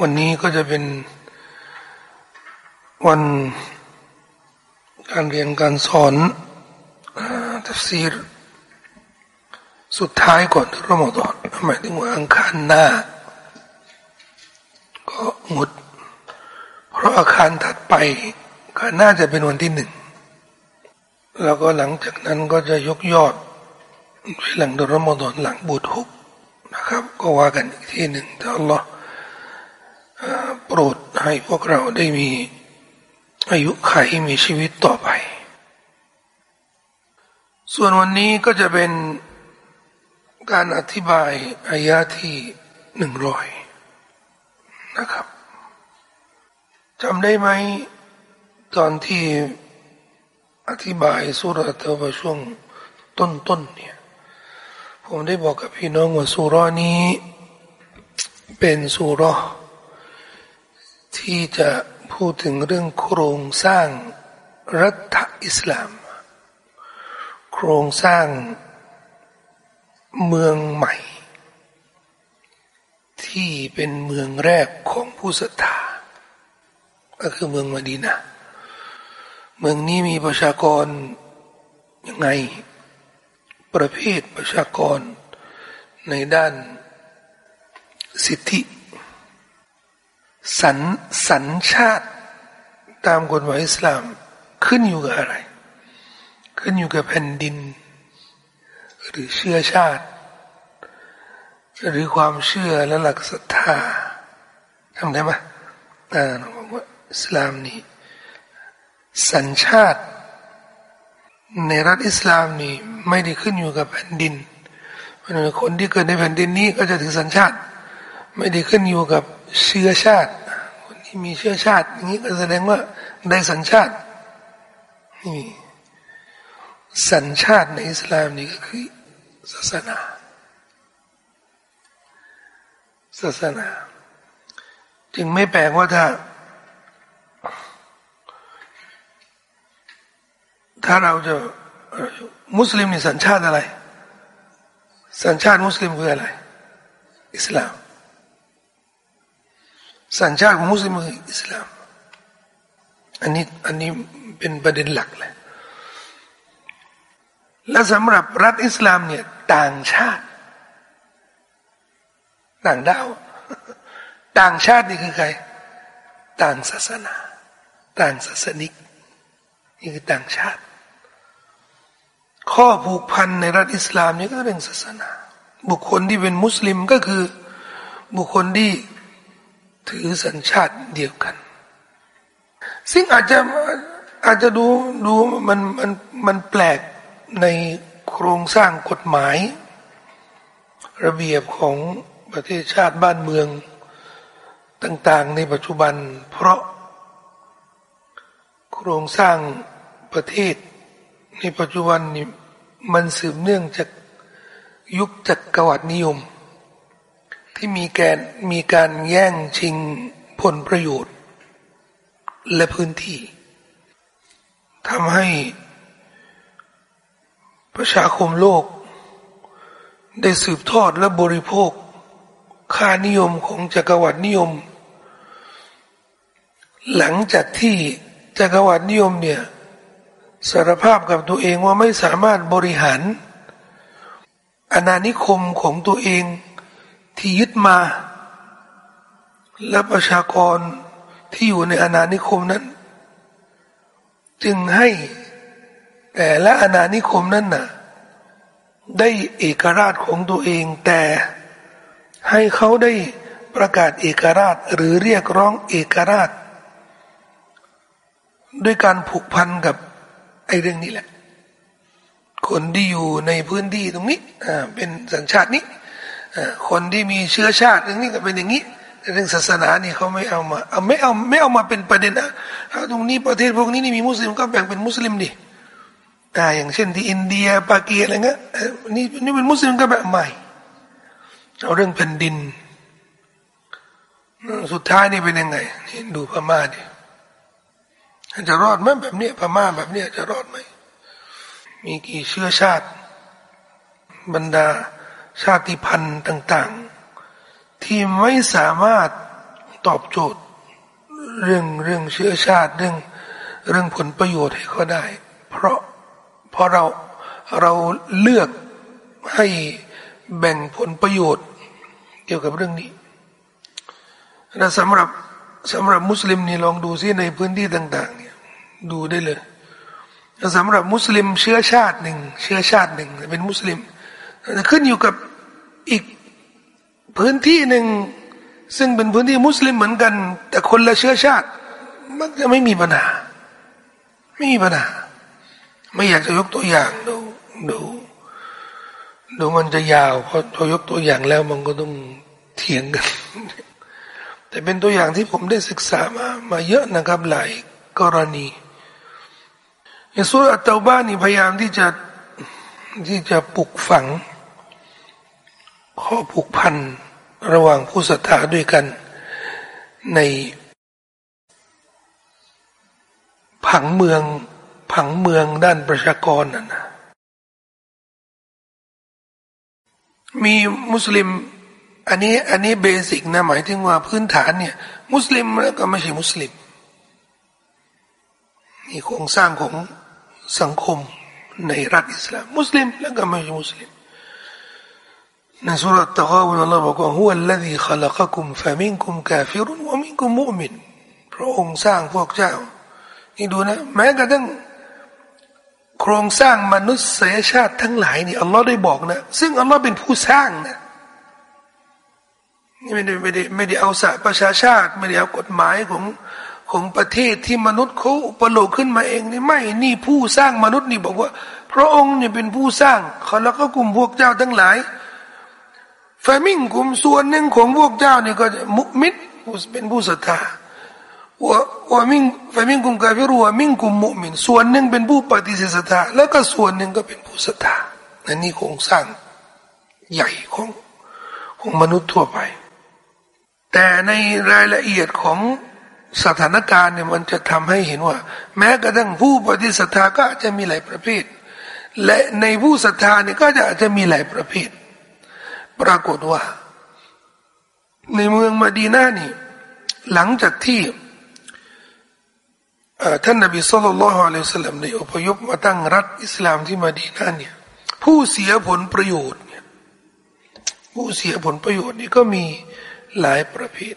วันนี้ก็จะเป็นวันการเรียนการสอนทัฟซีรสุดท้ายก่อนรอมฎอนหมายถึงว่าอังคารหน้า ก็หมดเพราะอาคารถัดไปก็น่าจะเป็นวันที่หนึ่ง แล้วก็หลังจากนั้นก็จะยกยอดหลังดรอมฎอนหลังบูทุกนะครับ ก็ว่ากันอีกทีหนึ่งถ้าอัลลอฮ์ โปรดให้พวกเราได้มีอายุขัยมีชีวิตต่อไป ส่วนวันนี้ก็จะเป็นการอธิบายอายะที่หนึ่งร้อยนะครับจำได้ไหมตอนที่อธิบายสุรเตวช่วงต้นๆเนี่ยผมได้บอกกับพี่น้องว่าสุรานี้ เป็นสุร ที่จะพูดถึงเรื่องโครงสร้างรัฐอิสลาม โครงสร้างเมืองใหม่ ที่เป็นเมืองแรกของผู้ศรัทธาก็คือเมืองมดีนะเมืองนี้มีประชากรยังไงประเภทประชากรในด้านสิทธิ สัญสัญชาติตามกฎหมายอิสลามขึ้นอยู่กับอะไร ขึ้นอยู่กับแผ่นดิน หรือเชื้อชาติ หรือความเชื่อและหลักศรัทธาทำได้ไหมอ่าบอกว่าอิสลามนี่สัญชาติ ในรัฐอิสลามนี่ไม่ได้ขึ้นอยู่กับแผ่นดินเพราะคนที่เกิดในแผ่นดินนี้ก็จะถือสัญชาติ ไม่ได้ขึ้นอยู่กับ เชื้อชาติ คนที่มีเชื้อชาติอย่างนี้ก็แสดงว่าได้สัญชาตินี่สัญชาติในอิสลามนี่ก็คือศาสนา ศาสนา จึงไม่แปลกว่าถ้า ถ้าเราจะมุสลิมนี่สัญชาติอะไร สัญชาติมุสลิมคืออะไร อิสลาม สัญชาติของมุสลิมคืออิสลาม อันนี้อันนี้เป็นประเด็นหลักเลย และสำหรับรัฐอิสลามเนี่ยต่างชาติ ต่างดาว ต่างชาตินี่คือใคร ต่างศาสนา ต่างศาสนิกนี่คือต่างชาติ ข้อผูกพันในรัฐอิสลามนี่ก็เป็นศาสนา บุคคลที่เป็นมุสลิมก็คือบุคคลที่ ถือสัญชาติเดียวกัน ซึ่งอาจจะอาจจะดูดูมันมันมันแปลกในโครงสร้างกฎหมาย ระเบียบของประเทศชาติบ้านเมืองต่างๆ ในปัจจุบัน เพราะ โครงสร้างประเทศ ในปัจจุบันนี่มันสืบเนื่องจากยุคจักรวรรดินิยม ที่มีแการมีการแย่งชิงผลประโยชน์ และพื้นที่ทำให้ประชาคมโลก ได้สืบทอดและบริโภค ค่านิยมของจักรวรรดินิยม หลังจากที่จักรวรรดินิยมเนี่ยสารภาพกับตัวเองว่าไม่สามารถบริหารอาณานิคมของตัวเอง ที่ยึดมา และประชากรที่อยู่ในอาณานิคมนั้น จึงให้แต่ละอาณานิคมนั้นน่ะได้เอกราชของตัวเองแต่ให้เขาได้ประกาศเอกราชหรือเรียกร้องเอกราช ด้วยการผูกพันกับไอ้เรื่องนี้แหละ คนที่อยู่ในพื้นที่ตรงนี้อ่าเป็นสัญชาตินี้ คนที่มีเชื้อชาติตรงนี้ก็เป็นอย่างนี้เรื่องศาสนานี่เขาไม่เอามาเอาไม่เอาไม่เอามาเป็นประเด็นอะตรงนี้ประเทศพวกนี้นี่มีมุสลิมก็แบ่งเป็นมุสลิมดิอ่าอย่างเช่นที่อินเดียปากีอะไรเงี้ยนี่นี่เป็นมุสลิมก็แบบใหม่เอาเรื่องแผ่นดิน สุดท้ายนี่เป็นยังไงนี่ดูพม่าดิจะรอดไหมแบบนี้พม่าแบบนี้จะรอดไหมมีกี่เชื้อชาติ บรรดา ชาติพันธุ์ต่าง ๆ ที่ไม่สามารถตอบโจทย์ เรื่องเรื่องเชื้อชาติเรื่องเรื่องผลประโยชน์ให้เขาได้ เพราะเพราะเราเราเลือกให้แบ่งผลประโยชน์ เกี่ยวกับเรื่องนี้และสำหรับสำหรับมุสลิมนี่ลองดูซิในพื้นที่ต่าง ๆ เนี่ยดูได้เลยสำหรับมุสลิมเชื้อชาติหนึ่งเชื้อชาติหนึ่งเป็นมุสลิม ขึ้นอยู่กับอีกพื้นที่หนึ่งซึ่งเป็นพื้นที่มุสลิมเหมือนกัน แต่คนละเชื้อชาติ มันจะไม่มีปัญหา ไม่มีปัญหา ไม่อยากจะยกตัวอย่างดูดูดูมันจะยาวเพราะพอยกตัวอย่างแล้วมันก็ต้องเถียงกัน แต่เป็นตัวอย่างที่ผมได้ศึกษามามาเยอะนะครับหลายกรณีในสุรเตาบ้านนี่พยายามที่จะที่จะปลุกฝัง ข้อผูกพันระหว่างผู้ศรัทธาด้วยกันในผังเมืองผังเมืองด้านประชากรนั่นนะมีมุสลิม อันนี้อันนี้ basic นะหมายถึงว่าพื้นฐานเนี่ย มุสลิมแล้วก็ไม่ใช่มุสลิมมีโครงสร้างของสังคมในรัฐอิสลาม มุสลิมแล้วก็ไม่ใช่มุสลิม ในซูเราะฮฺอัตตะฆอบุนอัลลอฮ์บอกว่าهو الذي خلقكم فمنكم كافر ومنكم مؤمن พระองค์สร้างพวกเจ้า นี่ดูนะ แม้กระทั่งโครงสร้างมนุษยชาติทั้งหลายนี่อัลลอฮ์ได้บอกนะ ซึ่งอัลลอฮ์เป็นผู้สร้างนะนี่ไม่ได้ไม่ได้ไม่ได้เอาสะประชาชาติ ไม่ได้เอากฎหมายของของประเทศที่มนุษย์เขาประโลกขึ้นมาเองนี่ไม่นี่ผู้สร้างมนุษย์นี่บอกว่า พระองค์เนี่ยเป็นผู้สร้างเขาแล้วก็กลุ่มพวกเจ้าทั้งหลาย ฟามิงกลุ่มส่วนหนึ่งของพวกเจ้าเนี่ยก็มุมิดเป็นผู้ศรัทธาว่าว่ามิงฟามิงกุมกาฟิรัวมิงกุมมุมินส่วนหนึ่งเป็นผู้ปฏิเสธศรัทธาแล้วก็ส่วนหนึ่งก็เป็นผู้ศรัทธาอันนี้โครงสร้างใหญ่ของของมนุษย์ทั่วไป แต่ในรายละเอียดของสถานการณ์เนี่ยมันจะทำให้เห็นว่า แม้กระทั่งผู้ปฏิสัทธาก็อาจจะมีหลายประเภท และในผู้ศรัทธาเนี่ยก็จะอาจจะมีหลายประเภท ปรากฏว่า ในเมืองมาดีนานี่ หลังจากที่ท่านนบีสุลต่านละฮ์อะลัยฮิสลามได้อพยพมาตั้งรัฐอิสลามที่มาดีนาเนี่ย ผู้เสียผลประโยชน์เนี่ยผู้เสียผลประโยชน์นี่ก็มีหลายประเภท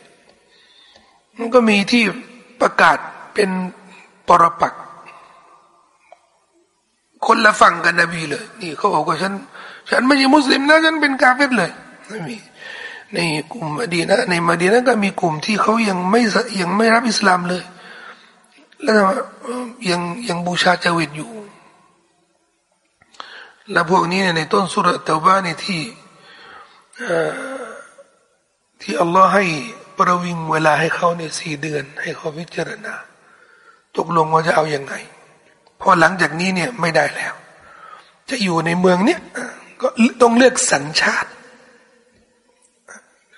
มันก็มีที่ประกาศเป็นปรปักคนละฝั่งกันนบีเลย นี่เขาบอกว่าฉัน ฉันไม่ใช่มุสลิมนะฉันเป็นกาเฟตเลยไม่มีในกลุ่มมาดีนะในมาดีนะก็มีกลุ่มที่เขายังไม่ยังไม่รับอิสลามเลย แล้วยังยังบูชาจาวิตอยู่ แล้วพวกนี้ในต้นสุรตะบ้านี่ที่ที่อัลลอฮ์ให้ประวิงเวลาให้เขาเนี่ยสี่เดือน ให้เขาพิจารณาตกลงว่าจะเอาอยัางไงพอหลังจากนี้เนี่ยไม่ได้แล้ว จะอยู่ในเมืองเนี่ย ก็ต้องเลือกสัญชาติ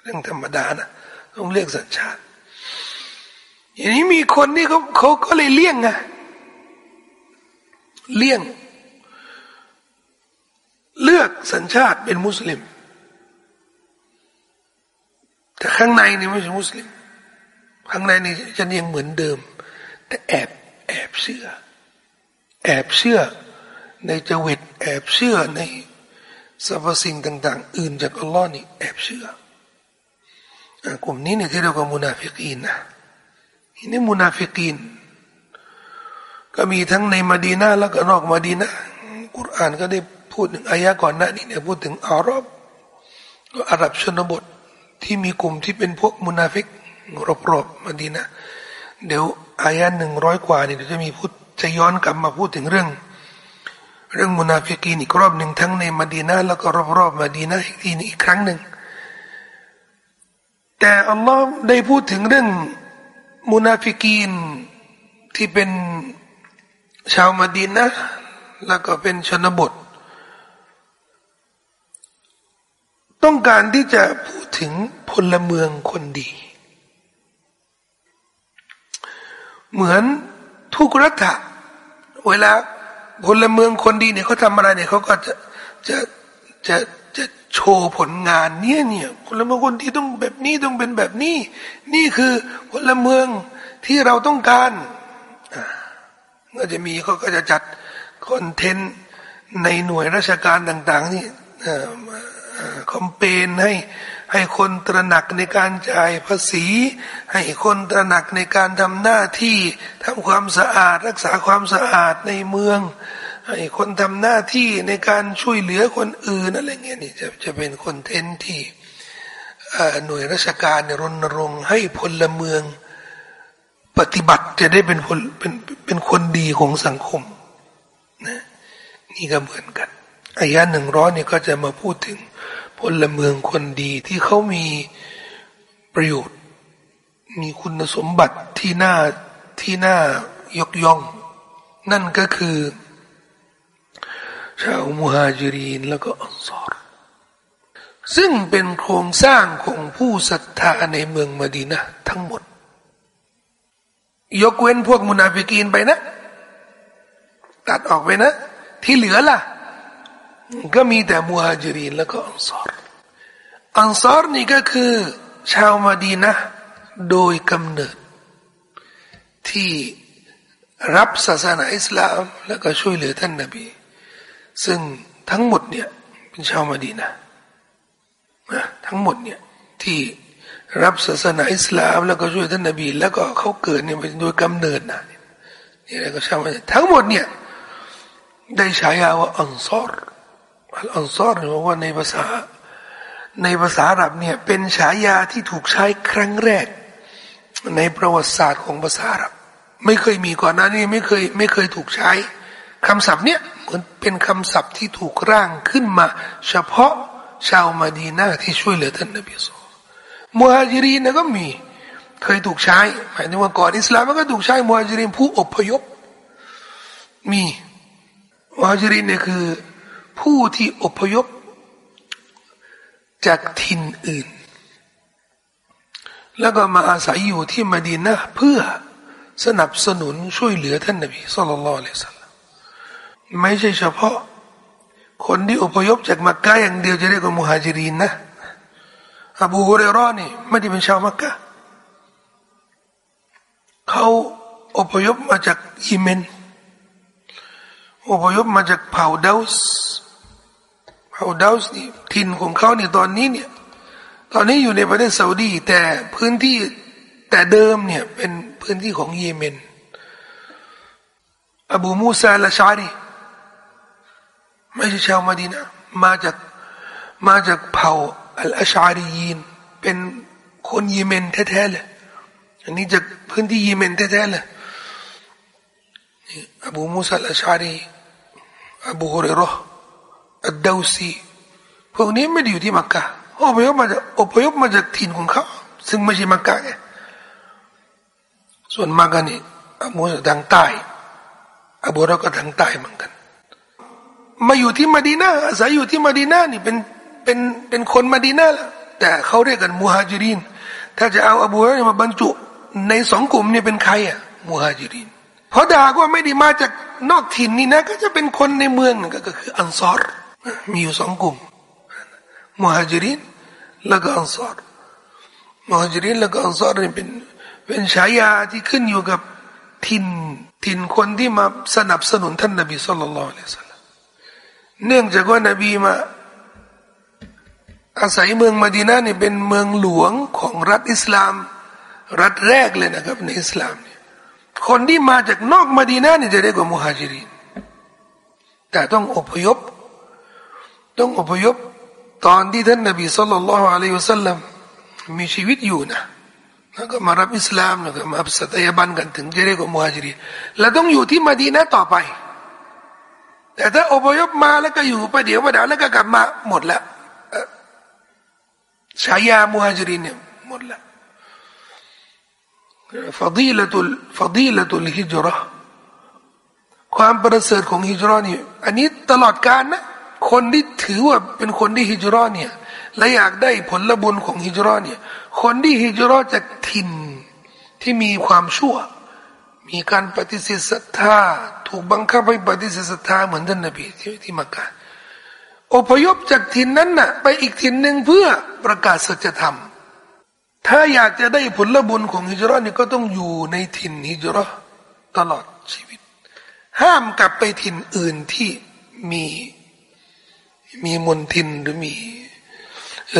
เรื่องธรรมดานะต้องเลือกสัญชาติอย่างนี้มีคนที่เขาเขาก็เลยเลี่ยงไงเลี่ยง เลือกสัญชาติเป็นมุสลิม แต่ข้างในนี่ไม่ใช่มุสลิม ข้างในนี่ฉันยังเหมือนเดิม แต่แอบแอบเชื่อ แอบเชื่อ ในจวิตแอบเชื่อใน สรรพสิ่งต่าง ๆ อื่นจากอัลลอฮ์นี่แอบเชื่อกลุ่มนี้เนี่ยที่เราก็มุนาฟิกีนนะนี่มุนาฟิกีน ก็มีทั้งในมาดีนาแล้วก็นอกมาดีนากุรอานก็ได้พูดถึงอายะก่อนหน้านี้เนี่ยพูดถึงอารอบอาหรับชนบทที่มีกลุ่มที่เป็นพวกมุนาฟิกรอบๆมาดีนะฮ์เดี๋ยวอายะหนึ่งร้อยกว่านี่เดี๋ยวจะมีพูดจะย้อนกลับมาพูดถึงเรื่อง เรื่องมุนาฟิกีนอีกรอบหนึ่งทั้งในมาดีนาแล้วก็รอบๆมาดีนาอีกทีนึงอีกครั้งหนึ่งแต่อัลลอฮ์ได้พูดถึงเรื่องมุนาฟิกีนที่เป็นชาวมาดีนะฮ์แล้วก็เป็นชนบท ต้องการที่จะพูดถึงพลเมืองคนดี เหมือนทุกรัฐะเวลา พลเมืองคนดีเนี่ยเขาทำอะไรเนี่ยเขาก็จะจะจะจะโชว์ผลงานเนี่ยเนี่ยพลเมืองคนดีต้องแบบนี้ต้องเป็นแบบนี้ นี่คือพลเมืองที่เราต้องการก็จะมีเขาก็จะจัดคอนเทนต์ในหน่วยราชการต่าง ๆ นี่คอมเปนให้ ให้คนตระหนักในการจ่ายภาษี ให้คนตระหนักในการทำหน้าที่ทำความสะอาด รักษาความสะอาดในเมือง ให้คนทำหน้าที่ในการช่วยเหลือคนอื่นอะไรเงี้ยนี่จะจะเป็นคนเทนที่หน่วยราชการรณรงค์ให้พลเมืองปฏิบัติจะได้เป็นคนเป็นเป็นคนดีของสังคมนะนี่ก็เหมือนกันอายะหนึ่งร้อยนี่ก็จะมาพูดถึง พลเมืองคนดีที่เขามีประโยชน์ มีคุณสมบัติที่น่าที่น่ายกย่อง นั่นก็คือ ชาวมุฮาจิรีนแล้วก็อันซอรซึ่งเป็นโครงสร้างของผู้ศรัทธาในเมืองมดีนะทั้งหมด ยกเว้นพวกมุนาฟิกีนไปนะ ตัดออกไปนะ ที่เหลือล่ะ ก็มีแต่มุฮัจิรินแล้วก็อันซอรอันซอรนี่ก็คือ ชาวมาดีนะโดยกำเนิด ที่รับศาสนาอิสลาม แล้วก็ช่วยเหลือท่านนบี ซึ่งทั้งหมดเนี่ยเป็นชาวมาดีนะทั้งหมดเนี่ยที่รับศาสนาอิสลาม แล้วก็ช่วยท่านนบี แล้วก็เขาเกิดเนี่ยเป็นโดยกำเนิดนะนี่แหละก็ชาวมาดีทั้งหมดเนี่ยได้ฉายาว่าอันซอร์ อัลอันซอรหรือว่าในภาษา ในภาษาอาหรับเนี่ยเป็นฉายาที่ถูกใช้ครั้งแรก ในประวัติศาสตร์ของภาษาอาหรับ ไม่เคยมีก่อนหน้านี้ไม่เคยไม่เคยถูกใช้คำศัพท์เนี่ยเหมือนเป็นคำศัพท์ที่ถูกร่างขึ้นมา เฉพาะชาวมาดีนาที่ช่วยเหลือท่านนบีสุลมุฮัจิรีนก็มี เคยถูกใช้หมายถึงว่าก่อนอิสลามมันก็ถูกใช้มุฮัจิรินผู้อพยพ มีมุฮัจิรินเนี่ยคือ ผู้ที่อพยพ จากถิ่นอื่น แล้วก็มาอาศัยอยู่ที่มดีนะเพื่อสนับสนุนช่วยเหลือท่านนบีสุลต่านละสัลไม่ใช่เฉพาะ คนที่อพยพจากมักกะอย่างเดียวจะเรียกว่ามุฮัจิรินนะอบูฮุเรรอนี่ไม่ได้เป็นชาวมักกะเขาอพยพมาจากยิเมนอพยพมาจากเผ่าดาส์ เอาดาวส์นี่ถิ่นของเขาเนี่ยตอนนี้เนี่ยตอนนี้อยู่ในประเทศซาอุดี แต่พื้นที่แต่เดิมเนี่ยเป็นพื้นที่ของเยเมน อบูมูซาละชารีไม่ใช่ชาวมาดีนะมาจากมาจากเผ่าอัลอาชารียีนเป็นคนเยเมนแท้ๆเลยอันนี้จากพื้นที่เยเมนแท้ๆเลยอบูมูซาละชารีอบูฮุเรรอ อัดดาวซีพวกนี้ไม่ได้อยู่ที่มักกะอพยพมาจากอพยพมาจากถิ่นของเขา ซึ่งไม่ใช่มักกะไงส่วนมากกันนี่อบูทางใต้อบูเราก็ทางใต้เหมือนกัน มาอยู่ที่มาดีนาอาศัยอยู่ที่มาดีนานี่เป็นเป็นเป็นคนมาดีนาแหละแต่เขาเรียกกันมูฮัจิรินถ้าจะเอาอบูเรามาบรรจุ ในสองกลุ่มนี่เป็นใครอะมูฮัจิรินเพราะด่าว่าไม่ได้มาจากนอกถิ่นนี่นะ ก็จะเป็นคนในเมืองก็คืออันซอร มีอยู่สองกลุ่มมุฮัจิรินแล้วก็อันซอรมุฮัจิรินแล้วก็อันซอรนี่เป็นเป็นฉายาที่ขึ้นอยู่กับถิ่นถิ่นคนที่มาสนับสนุนท่านนบีสุลต่านละเนื่องจากว่านบีมาอาศัยเมืองมาดีนาเนี่เป็นเมืองหลวงของรัฐอิสลาม รัฐแรกเลยนะครับ ในอิสลามเนี่ยคนที่มาจากนอกมาดีนาเนี่ยจะเรียกว่ามุฮัจิรินแต่ต้องอพยพ ต้องอพยพตอนที่ท่านนบีสุลต่านละฮ์อะลัยฮุสัลลัมมีชีวิตอยู่นะแล้วก็มารับอิสลามแล้วก็มาสัตยาบันกันถึงจะเรียกว่ามุฮัจิริและต้องอยู่ที่มาดีนะต่อไป แต่ถ้าอพยพมาแล้วก็อยู่ไปเดี๋ยวมาเดี๋ยวแล้วก็กลับมาหมดแล้วฉายามุฮัจิรินเนี่ยหมดแล้วฟาดีละตุลฟาดีละตุลฮิจรัความประเสริฐของฮิจรันี่อันนี้ตลอดการนะ คนที่ถือว่าเป็นคนที่ฮิจรัเนี่ยและอยากได้ผลบุญของฮิจรัเนี่ย คนที่ฮิจรัจากถิ่นที่มีความชั่ว มีการปฏิเสธศรัทธาถูกบังคับให้ปฏิเสธศรัทธาเหมือนท่านนบีที่ที่มักกะอพยพจากถิ่นนั้นน่ะ ไปอีกถิ่นหนึ่งเพื่อประกาศสัจธรรม ถ้าอยากจะได้ผลบุญของฮิจรันี่ก็ต้องอยู่ในถิ่นฮิจรัตลอดชีวิต ห้ามกลับไปถิ่นอื่นที่มี มีมนทินหรือมี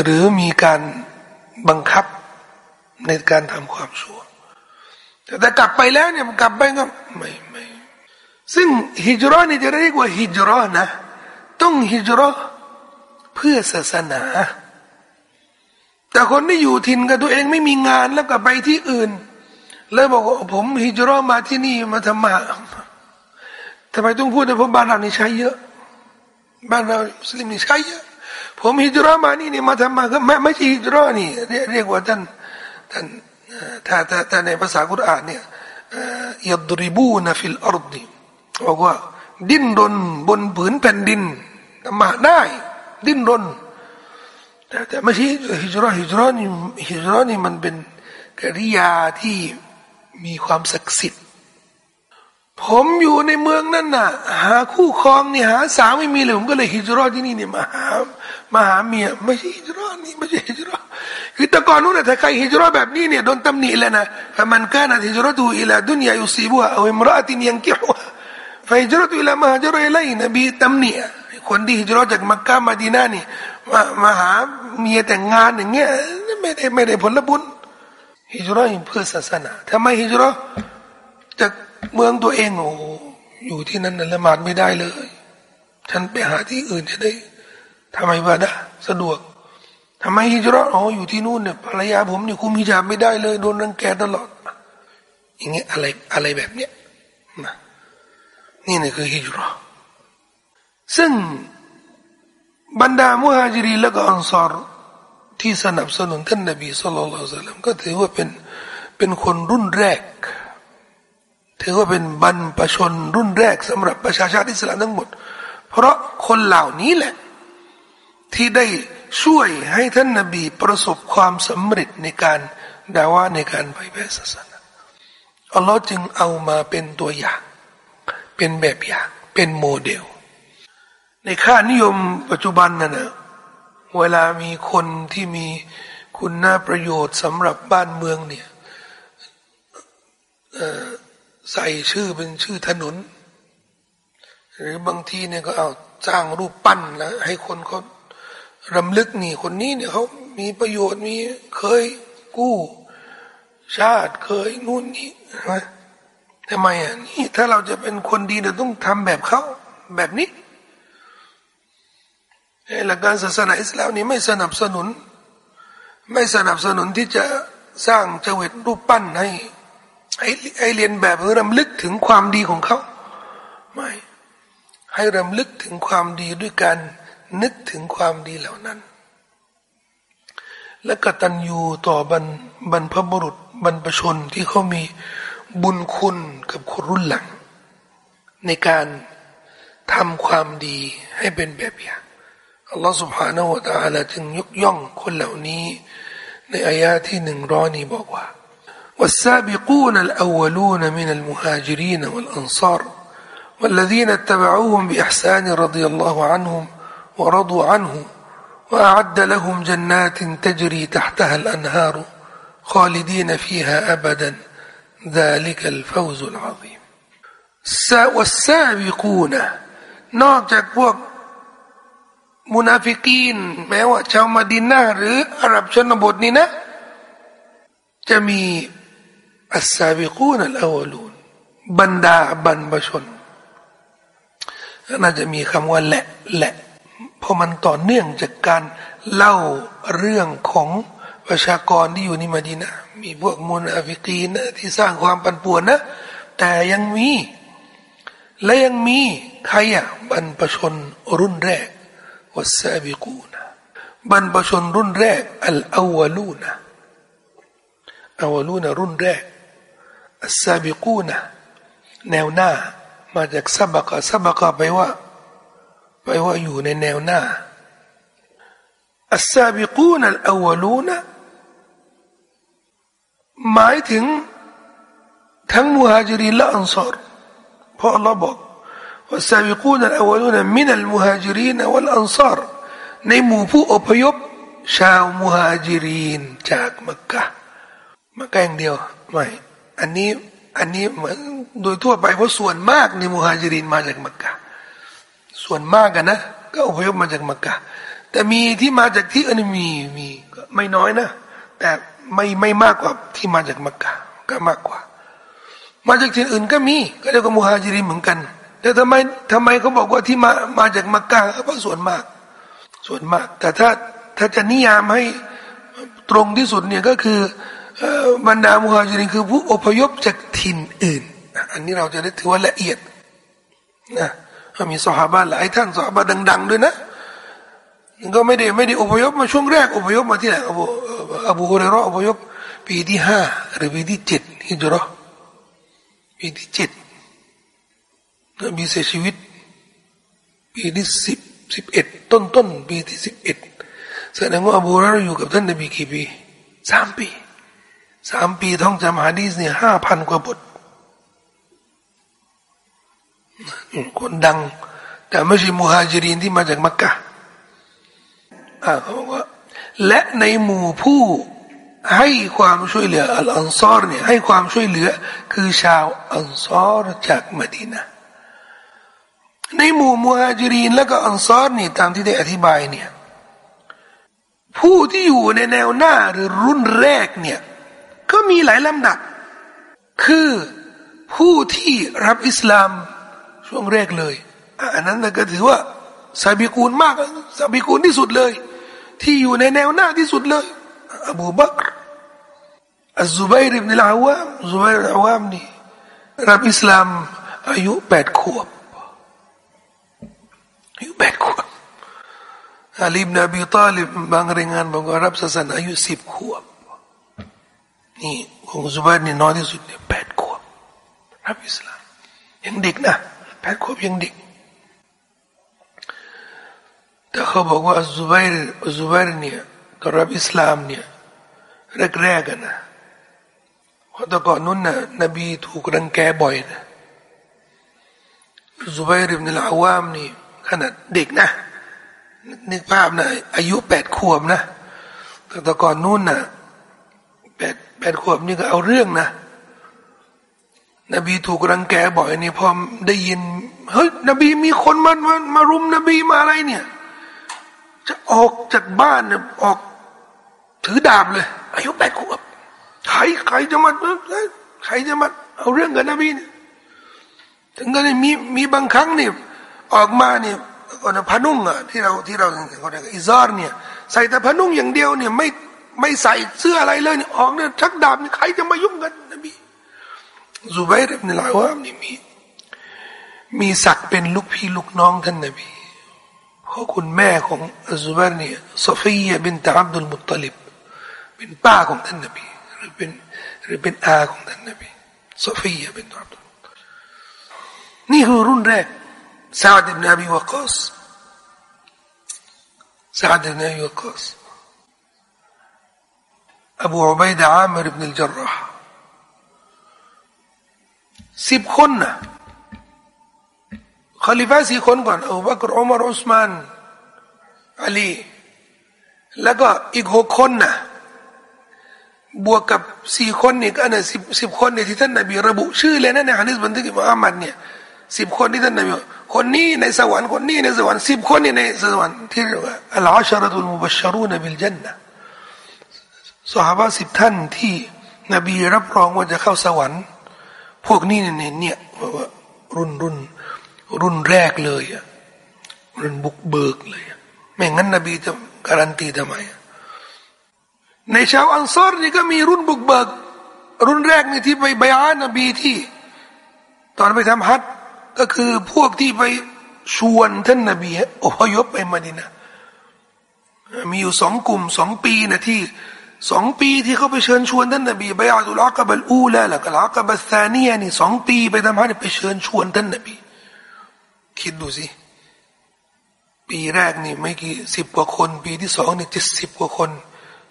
หรือมีการบังคับในการทำความชั่วแต่กลับไปแล้วเนี่ยกลับไปก็ไม่ไม่ซึ่งฮิจรันี่จะเรียกว่าฮิจรันะ ต้องฮิจรัเพื่อศาสนา แต่คนที่อยู่ถิ่นกับตัวเองไม่มีงานแล้วก็ไปที่อื่น แล้วบอกว่าผมฮิจรัมาที่นี่มาทำมาทำไมต้องพูดในพราะบ้านเรานี่ใช้เยอะ บ้านเรามุสลิมนี่ใช้เยอะผมฮิจรัมานี่นี่มาทำมาก็ไม่ไม่ใช่ฮิจรันี่เรียกว่าท่านท่านถ้าถ้าถ้าในภาษากุรอานเนี่ยยัดริบูนฟิลอารดีบอกว่า ดิ้นรนบนผืนแผ่นดินมาได้ ดิ้นรนแต่แต่ไม่ใช่ฮิจรัฮิจรันี่ฮิจรันี่มันเป็นกริยาที่มีความศักดิ์สิทธิ์ ผมอยู่ในเมืองนั่นน่ะ หาคู่ครองเนี่ยหาสาวไม่มีเลยผมก็เลยฮิจรัที่นี่เนี่ยมาหามาหาเมียไม่ใช่ฮิจรันี่ไม่ใช่ฮิจรัคือแต่ก่อนนู้นะถ้าใครฮิจรัแบบนี้เนี่ยโดนตำหนิเลยนะมันกานะฮิจรัตูอิลาดุนยายุซีบุฮะเอาอิมราตินยังกิฮวฟฮิจรัตุอิลามาฮจรอิลัยนบีตำหนิคนที่ฮิจรัจากมักกะมาดีนานี่มามาหาเมียแต่งงานอย่างเงี้ยไม่ได้ไม่ได้ผลบุญฮิจรัเพื่อศาสนาทำไมฮิจรัจาก เมืองตัวเองโอ้อยู่ที่นั่นละหมาดไม่ได้เลย ฉันไปหาที่อื่นจะได้ทำไมวะดะสะดวกทำไมฮิจรัตอ๋ออยู่ที่นู่นเนี่ยภรรยาผมเนี่ยคุมฮิญาบไม่ได้เลยโดนรังแกตลอด อย่างเงี้ยอะไรอะไรแบบเนี้ยนะนี่นี่คือฮิจรัตซึ่งบรรดามุฮัจิรีและก็อันซอรที่สนับสนุนท่านนบีสุลต่านก็ถือว่าเป็นเป็นคนรุ่นแรก ถือว่าเป็นบรรพชนรุ่นแรกสำหรับประชาชาติอิสลามทั้งหมด เพราะคนเหล่านี้แหละ ที่ได้ช่วยให้ท่านนบีประสบความสำเร็จในการดาว่าในการเผยแพร่ศาสนาอัลลอฮ์จึงเอามาเป็นตัวอย่าง เป็นแบบอย่างเป็นโมเดล ในค่านิยมปัจจุบันนั่นนะเวลามีคนที่มีคุณน่าประโยชน์สำหรับบ้านเมืองเนี่ย ใส่ชื่อเป็นชื่อถนน หรือบางทีเนี่ยก็เอาสร้างรูปปั้นแล้วให้คนเขารำลึกนี่คนนี้เนี่ยเขามีประโยชน์มีเคยกู้ ชาติเคยนู่นนี่นะทำไมอะนี่ถ้าเราจะเป็นคนดีเราต้องทำแบบเขาแบบนี้หลักการศาสนาอิสลามนี่ไม่สนับสนุน ไม่สนับสนุนที่จะสร้างเจวิตรูปปั้นให้ ให้ให้เรียนแบบหรือรำลึกถึงความดีของเขาไม่ ให้รำลึกถึงความดีด้วยการนึกถึงความดีเหล่านั้น และกตัญญูต่อบรรบรรพบุรุษบรรพชนที่เขามีบุญคุณกับคนรุ่นหลัง ในการทำความดีให้เป็นแบบอย่างอัลลอฮฺ سبحانه และ تعالى จึงยกย่องคนเหล่านี้ ในอายะที่หนึ่งร้อยนี้บอกว่า والسابقون الأولون من المهاجرين والأنصار والذين اتبعوهم بإحسان رضي الله عنهم ورضوا عنه وأعد لهم جنات تجري تحتها الأنهار خالدين فيها أبدا ذلك الفوز العظيم والسابقون นอกจากพวกมุนาฟิกีนแม้ว่าชาวมาดินนาหรืออาหรับชนบทนี้นะจะมี อัสซาบิกูนัลอวลูนบรรดาบรรพชน น่าจะมีคำว่าแหละแหละเพราะมันต่อเนื่องจากการเล่าเรื่องของประชากรที่อยู่ในมาดีนะมีพวกมุนาฟิกีนนะที่สร้างความปั่นป่วนนะ แต่ยังมี และยังมีใครอะบรรพชนรุ่นแรกวัสบิกูนะบรรพชนรุ่นแรกอัลอาวลูนะอาวลูนะรุ่นแรก ซาบิกูนะแนวหน้า มาจากซาบกะซาบกะไปว่า ไปว่าอยู่ในแนวหน้าอัซาบิกูนัลอวลูนะหมายถึง ทั้งมุฮัจิรินและอันซอรเพราะอัลลอฮ์บอกว่าซาบิกูนัลอวลูนะมินัลมุฮัจิรินวัลอันซอรในหมู่ผู้อพยพ ชาวมุฮัจิรินจากมักกะมักกะอย่างเดียวไม่ อันนี้อันนี้เหมือนโดยทั่วไปเพราะส่วนมากในมุฮัจิรินมาจากมักกะส่วนมากกันนะ ก็อพยพมาจากมักกะแต่มีที่มาจากที่อื่นมีมีไม่น้อยนะ แต่ไม่ไม่มากกว่าที่มาจากมักกะก็มากกว่า มาจากที่อื่นก็มี ก็เรียกว่ามุฮัจิรินเหมือนกัน แต่ทำไมทำไมเขาบอกว่าที่มามาจากมักกะเพราะส่วนมาก ส่วนมาก แต่ถ้าถ้าจะนิยามให้ตรงที่สุดเนี่ยก็คือ บรรดามุฮัจิรินคือผู้อพยพจากถิ่นอื่น อันนี้เราจะได้ถือว่าละเอียดนะมีสหายหลายท่านสหายดัง ๆ ด้วยนะก็ไม่ได้ไม่ได้อพยพมาช่วงแรกอพยพมาที่ไหนอบูอบูฮุเรรออพยพปีที่ห้าหรือปีที่เจ็ดฮิจรัปีที่เจ็ดนบีเสียชีวิต ปีที่สิบสิบเอ็ดต้นต้นปีที่สิบเอ็ดแสดงว่าอบูฮุเรรออยู่กับท่านนบีกี่ปีสามปี สามปีท่องจำฮะดีสเนี่ยห้าพันกว่าบทคนดัง แต่ไม่ใช่มุฮัจิรินที่มาจากมักกะเขาบอกว่าและในหมู่ผู้ให้ความช่วยเหลืออัลอันซอรเนี่ยให้ความช่วยเหลือ คือชาวอันซอรจากมดีนะในหมู่มุฮัจิรินและก็อันซอรนี่ตามที่ได้อธิบายเนี่ยผู้ที่อยู่ในแนวหน้าหรือรุ่นแรกเนี่ย ก็มีหลายลำดับ คือผู้ที่รับอิสลามช่วงแรกเลยอันนั้นก็ถือว่าซาบิกูนมากซาบิกูนที่สุดเลย ที่อยู่ในแนวหน้าที่สุดเลยอบูบักรอัลซุบัยริบนิลาวามซุบัยริบอาวามนี่รับอิสลามอายุแปดขวบอายุแปดขวบอาลีบินอบีตอลิบบางรายงานบอกว่ารับศาสนาอายุสิบขวบ นี่ของซุบัยนี่น้อยที่สุดเนี่ยแปดขวบรับอิสลามยังเด็กนะแปดขวบยังเด็กแต่เขาบอกว่าซุบัยซุบัยเนี่ยตอนรับอิสลามเนี่ยแรกๆกันนะเพราะแต่ก่อนนู้นนะนบีถูกรังแกบ่อยนะซุบัยริบนิลอาวามนี่ขนาดเด็กนะนึกภาพนะอายุแปดขวบนะแต่แต่ก่อนนู้นนะแปด แปดขวบนี่ก็เอาเรื่องนะ นบีถูกรังแกบ่อยนี่พอได้ยิน เฮ้ย นบีมีคนมามามารุมนบีมาอะไรเนี่ย จะออกจากบ้านเนี่ยออกถือดาบเลย อายุแปดขวบใครใครจะมาใครจะมาเอาเรื่องกับนบีเนี่ยถึงก็เลยมีมีบางครั้งเนี่ยออกมาเนี่ยก่อนพนุ่งอะที่เราที่เราเห็นเขาเรียกอิซาร์เนี่ยใส่แต่พนุ่งอย่างเดียวเนี่ยไม่ ไม่ใส่เสื้ออะไรเลยออกเนี่ยชักดาบใครจะมายุ่งกันนบีซูเบยร์ในลาวามนี่มีมีศักเป็นลูกพี่ลูกน้องท่านนบีเพราะคุณแม่ของซูเบยร์เนี่ยซอฟียบินตาอับดุลมุตตลิบเป็นป้าของท่านนบีหรือเป็นหรือเป็นอาของท่านนบีซอฟียบินตาอับดุลนี่คือรุ่นแรกซาดบินอบีวะกัสซาดบินอบีวะกัส أبو عبيدة عامر بن الجراح สิบคนนะคอลิฟาสี่คนก่อนอบูบักรอุมารอุสมานอาลีแล้วก็อีกหกคนนะบวกกับสี่คนนี่ก็เนี่ยสิบสิบคนเนี่ยที่ท่านนบีระบุ ชื่อเลยนะในฮะดิษบันทึกอิมามมัดเนี่ยสิบคนที่ท่านนบีคนนี้ในสวรรค์คนนี้ในสวรรค์สิบคนนี่ในสวรรค์ที่เรียกว่าอัลอาชรตุลมุบัชรูนบิลจันนะ สหายสิบท่านที่นบีรับรองว่าจะเข้าสวรรค์ พวกนี้เนี่ยเนี่ยว่ารุ่นรุ่นรุ่นแรกเลยอะรุ่นบุกเบิกเลยไม่งั้นนบีจะการันตีทำไม ในชาวอันซอรนี่ก็มีรุ่นบุกเบิก รุ่นแรกนี่ที่ไปบยานบีที่ ตอนไปทำฮัทก็คือพวกที่ไปชวนท่านนบีอพยพไปมาดินะมีอยู่สองกลุ่มสองปีนะที่ สองปีที่เขาไปเชิญชวนท่านนบีไปอาตุลอกบัลอูแล้วแล้วก็ลอกบัลซานียนี่สองปีไปทำฮัจไปเชิญชวนท่านนบี คิดดูสิ ปีแรกนี่ไม่กี่สิบกว่าคน ปีที่สองนี่เจ็ดสิบกว่าคน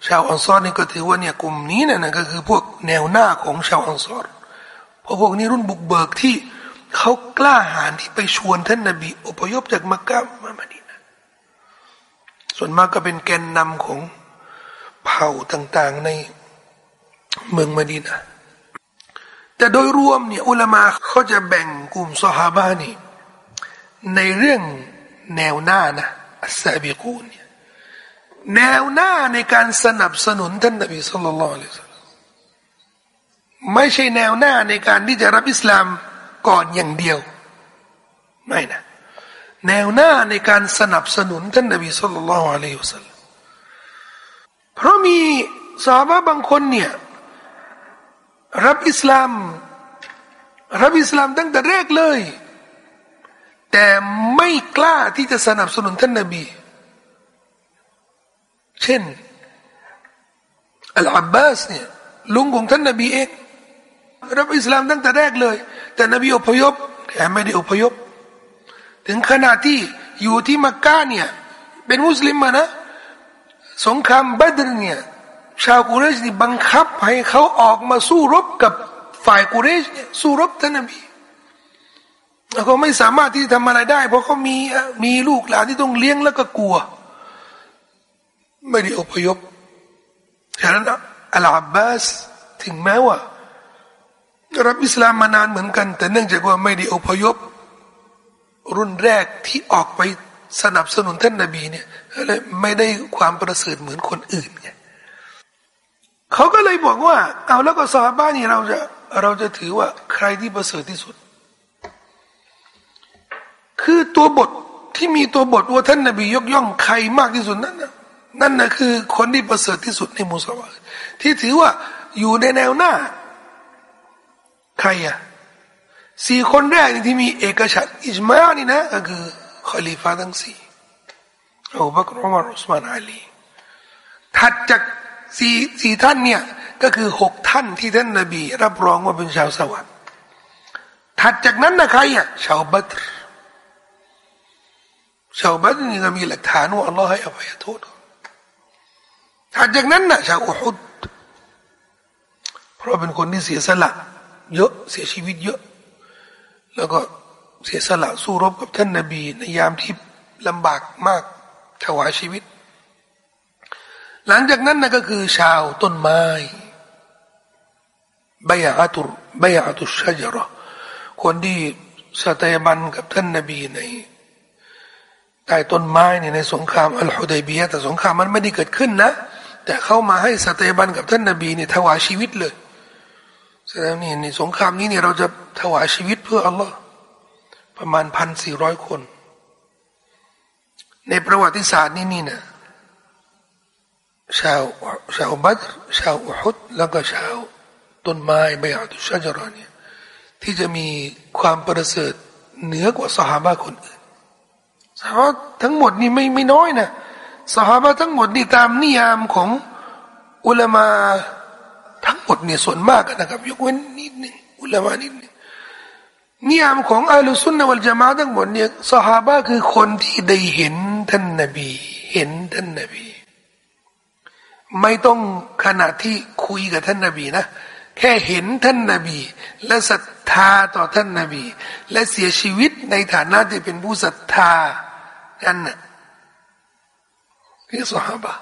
ชาวอันซอรนี่ก็ถือว่าเนี่ยกลุ่มนี้เนี่ยนะก็คือพวกแนวหน้าของชาวอันซอรเพราะพวกนี้รุ่นบุกเบิกที่เขากล้าหาญที่ไปชวนท่านนบีอพยพจากมักกะมามาดีนะส่วนมากก็เป็นแกนนำของ เผ่าต่างๆในเมืองมดีนะแต่โดยรวมเนี่ยอุลามาเขาจะแบ่งกลุ่มสหาบานี่ในเรื่องแนวหน้านะอัสซาบิกูนเนี่ยแนวหน้าในการสนับสนุนท่านนบีสุลต่านละอัลไม่ใช่แนวหน้าในการที่จะรับอิสลามก่อนอย่างเดียว ไม่นะแนวหน้าในการสนับสนุนท่านนบีสุลต่านละอัลลอฮฺ เพราะมีสาบะบางคนเนี่ยรับอิสลาม รับอิสลามตั้งแต่แรกเลย แต่ไม่กล้าที่จะสนับสนุนท่านนบี เช่นอัลอาบบาสเนี่ยลุงของท่านนบีเองรับอิสลามตั้งแต่แรกเลย แต่นบีอพยพแต่ไม่ได้อพยพ ถึงขนาดที่อยู่ที่มักกะเนี่ยเป็นมุสลิมมานะ สงครามบัตรเนี่ยชาวกุเรชนี่บังคับให้เขาออกมาสู้รบกับฝ่ายกุเรชเนี่ยสู้รบท่านนบีเขาไม่สามารถที่จะทำอะไรได้ เพราะเขามีมีลูกหลานที่ต้องเลี้ยงแล้วก็กลัว ไม่ได้อพยพฉะนั้นอัลอาบบาสถึงแม้ว่ารับอิสลามมานานเหมือนกัน แต่เนื่องจากว่าไม่ได้อพยพ รุ่นแรกที่ออกไป สนับสนุนท่านนาบีเนี่ยเลยไม่ได้ความประเสริฐเหมือนคนอื่นไงเขาก็เลยบอกว่า เอาแล้วก็ซาบ้านี่เราจะเราจะถือว่าใครที่ประเสริฐที่สุด คือตัวบทที่มีตัวบทว่าท่านนบียกย่องใครมากที่สุดนั่นนะนั่นนะคือคนที่ประเสริฐที่สุดในมุสลิมที่ถือว่าอยู่ในแนวหน้า ใครอะสี่คนแรกที่มีเอกฉันอิจมานี่นะก็คือ ขลีฟาทั้งสี่อูบักรอมารอุสมานอาลีถัดจากสี่สี่ท่านเนี่ยก็คือหกท่านที่ท่านนบี รับรองว่าเป็นชาวสวรรค์ถัดจากนั้นนะใครอะชาวบัตรชาวบัตนี่ก็มีหลักฐานว่าอัลลอฮ์ให้อภัยโทษถัดจากนั้นนะชาวอุฮุดเพราะเป็นคนที่เสียสละ เยอะเสียชีวิตเยอะ แล้วก็ เสียสละสู้รบกับท่านนบี ในยามที่ลำบากมากถวายชีวิต หลังจากนั้นนะก็คือชาวต้นไม้บอาตุบอาตุชจรคนที่สตยบันกับท่านนบีในใต้ต้นไม้เนี่ยในสงครามอัลฮุดัยบียแต่สงครามมันไม่ได้เกิดขึ้นนะ แต่เข้ามาให้สเตบันกับท่านนบีเนี่ยถวายชีวิตเลยแสดงนี่ในสงครามนี้เนี่ยเราจะถวายชีวิตเพื่ออัลลอฮ์ ประมาณพันสี่ร้อยคน ในประวัติศาสตร์นี่นี่นะชาวชาวบัตรชาวอุฮุดแล้วก็ชาวต้นไม้ใบอาตุชาจราเนี่ยที่จะมีความประเสริฐเหนือกว่าสหายคนอื่นสหาทั้งหมดนี่ไม่ไม่น้อยนะสหาทั้งหมดนี่ตามนิยามของอุลามาทั้งหมดเนี่ยส่วนมากนะครับ ยกเว้นนิดนึงอุลามานิดนึง นิยามของอัลลสุนนะวัลจามาทั้งหมดเนี่ยสหาคือคนที่ได้เห็นท่านนบี เห็นท่านนบี ไม่ต้องขณะที่คุยกับท่านนบีนะ แค่เห็นท่านนบี และศรัทธาต่อท่านนบี และเสียชีวิตในฐานะที่เป็นผู้ศรัทธานั่นน่ะคือสหบะ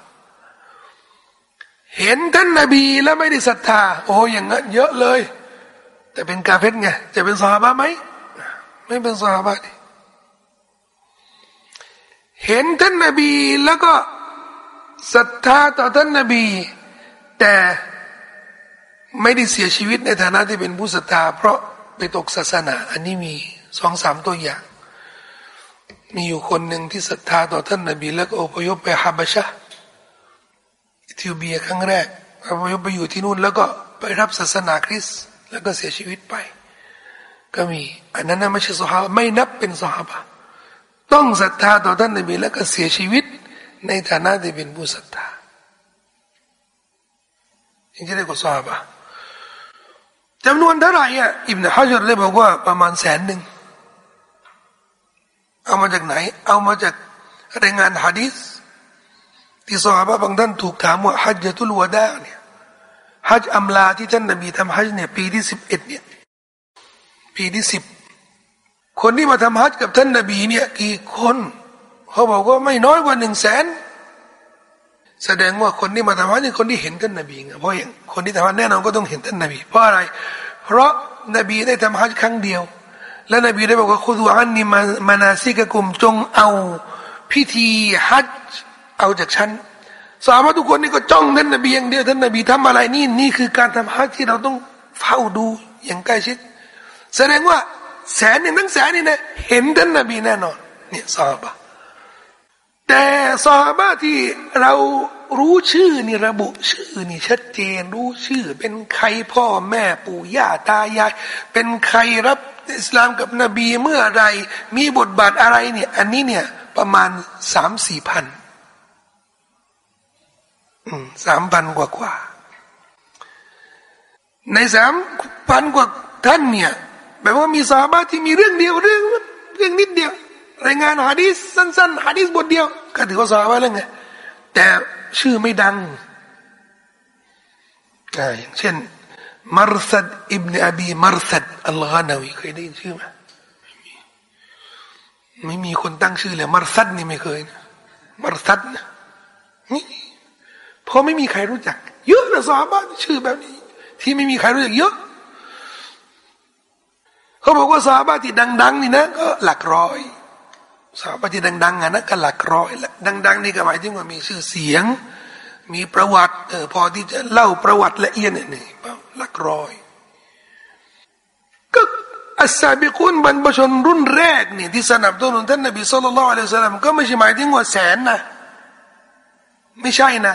เห็นท่านนบีแล้วไม่ได้ศรัทธา โอ้อย่างนั้นเยอะเลย แต่เป็นกาเฟตไงจะเป็นสหบะไหมไม่เป็นสหบะดิเห็นท่านนบีแล้วก็ศรัทธาต่อท่านนบี แต่ไม่ได้เสียชีวิตในฐานะที่เป็นผู้ศรัทธา เพราะไปตกศาสนา อันนี้มีสองสามตัวอย่าง มีอยู่คนหนึ่งที่ศรัทธาต่อท่านนบี แล้วก็อพยพไปฮาบชะอิธิโอเปียครั้งแรกอพยพไปอยู่ที่นู่นแล้วก็ไปรับศาสนาคริสต์ แล้วก็เสียชีวิตไป ก็มี อันนั้นไม่ใช่สหาไม่นับเป็นสหาต้องศรัทธาต่อท่านนบีแล้วก็เสียชีวิต ในฐานะที่เป็นผู้ศรัทธายังจะได้กว่าซาบะจำนวนเท่าไหร่อะอิบนาฮะจรเลยบอกว่าประมาณแสนหนึ่งเอามาจากไหน เอามาจากรายงานฮะดิษที่ซาบะบางท่านถูกถามว่าฮัจญ์ตุลวดาเนี่ย ฮัจอัมลาที่ท่านนบีทำฮัจเนี่ยปีที่สิบเอ็ดเนี่ยปีที่สิบคนที่มาทำฮัจกับท่านนบีเนี่ยกี่คนเขาบอกว่าไม่น้อยกว่าหนึ่งแสนแสดงว่าคนที่มาทำฮัจญ์นี่คนที่เห็นท่านนบีเพราะอย่างคนที่ทำฮัจญ์แน่นอนก็ต้องเห็นท่านนบี เพราะอะไร เพราะนบีได้ทำฮัจญ์ครั้งเดียว และนบีได้บอกว่าคุดูอันนี้มามานาซิกกุมจงเอาพิธีฮัจญ์เอาจากฉัน สาวทุกคนนี่ก็จ้องท่านนบีอย่างเดียวท่านนบีทำอะไรนี่นี่คือการทำฮัจญ์ที่เราต้องเฝ้าดูอย่างใกล้ชิด แสดงว่าแสนนี่ทั้งแสนนี่นะเห็นท่านนบีแน่นอนเนี่ยซาบะแต่ซาบะที่เรารู้ชื่อนี่ระบุชื่อนี่ชัดเจนรู้ชื่อ เป็นใครพ่อแม่ปู่ย่าตายาย เป็นใครรับอิสลามกับนบีเมื่อไร มีบทบาทอะไรเนี่ย อันนี้เนี่ยประมาณสามสี่พัน สามพันกว่ากว่า ในสามพันกว่าท่านเนี่ยแบบว่ามีสาบาที่มีเรื่องเดียวเรื่องเรื่องนิดเดียว รายงานฮะดีษสั้นๆฮะดีษบทเดียว ก็ถือว่าสาบาแล้วไงแต่ชื่อไม่ดังอย่างเช่นมารซัดอิบนอบีมารซัดอัลลอฮ์นาวีเคยได้ยินชื่อไหมไม่มีคนตั้งชื่อเลยมารซัดนี่ไม่เคยนะมารซัดนะนี่ เพราะไม่มีใครรู้จัก เยอะนะสาบ้านชื่อแบบนี้ ที่ไม่มีใครรู้จักเยอะเขาบอกว่าสาบ้าที่ดัง ๆ นี่นะ ก็หลักร้อยสาบ้าที่ดังๆอะนะก็หลักร้อยดัง ๆ นี่ก็หมายถึงว่ามีชื่อเสียง มีประวัติเออพอที่จะเล่าประวัติละเอียดนี่หลักร้อยก็อัสซาบิกุนบรรพชนรุ่นแรกเนี่ยที่สนับสนุนท่านนบีสุลต่านละอัลลอฮฺก็ไม่ใช่หมายถึงว่าแสนนะ ไม่ใช่นะ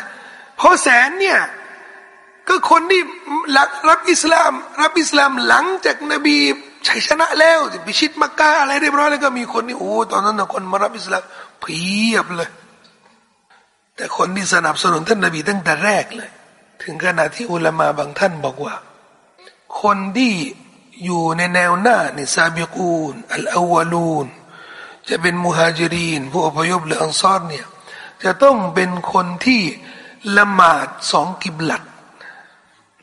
เพราะแสนเนี่ยก็คนที่รับอิสลาม รับอิสลามหลังจากนบีชัยชนะแล้วพิชิตมักกะอะไรเรียบร้อยแล้วก็มีคนที่โอ้ตอนนั้นคนมารับอิสลามเพียบเลย แต่คนที่สนับสนุนท่านนบีตั้งแต่แรกเลย ถึงขนาดที่อุลามาบางท่านบอกว่า คนที่อยู่ในแนวหน้าในซาบิกูนอัลอาวลูนจะเป็นมุฮัจิรีน ผู้อพยพหรืออังซอรเนี่ยจะต้องเป็นคนที่ ละหมาดสองกิบลัด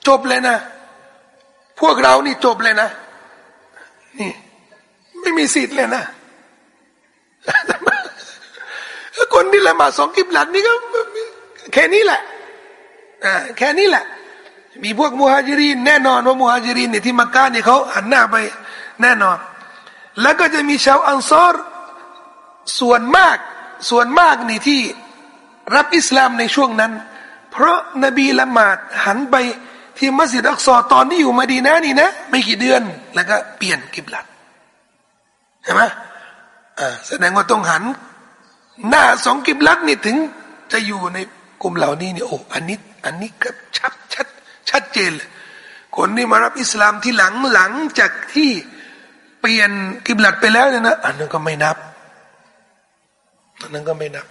จบเลยนะ พวกเรานี่จบเลยนะ นี่ ไม่มีสิทธิ์เลยนะคนที่ละหมาดสองกิบลัดนี่ก็แค่นี้แหละอ่าแค่นี้แหละ มีพวกมุฮัจิรินแน่นอนว่ามุฮัจิรินเนี่ยที่มักกะเนี่ยเขาหันหน้าไปแน่นอน แล้วก็จะมีชาวอังซอรส่วนมาก ส่วนมากนี่ที่รับอิสลามในช่วงนั้น เพราะนบีละหมาดหันไปที่มัสยิดอักซอตอนที่อยู่มาดีนะนี่นะ ไม่กี่เดือนแล้วก็เปลี่ยนกิบลัดเห็นไหมแสดงว่าต้องหัน หน้าสองกิบลัดนี่ถึงจะอยู่ในกลุ่มเหล่านี้นี่โอ้อันนี้อันนี้ก็ชัดชัดชัดเจนเลยคนที่มารับอิสลามที่หลังหลังจากที่เปลี่ยนกิบลัดไปแล้วเนี่ยนะ อันนั้นก็ไม่นับอันนั้นก็ไม่นับ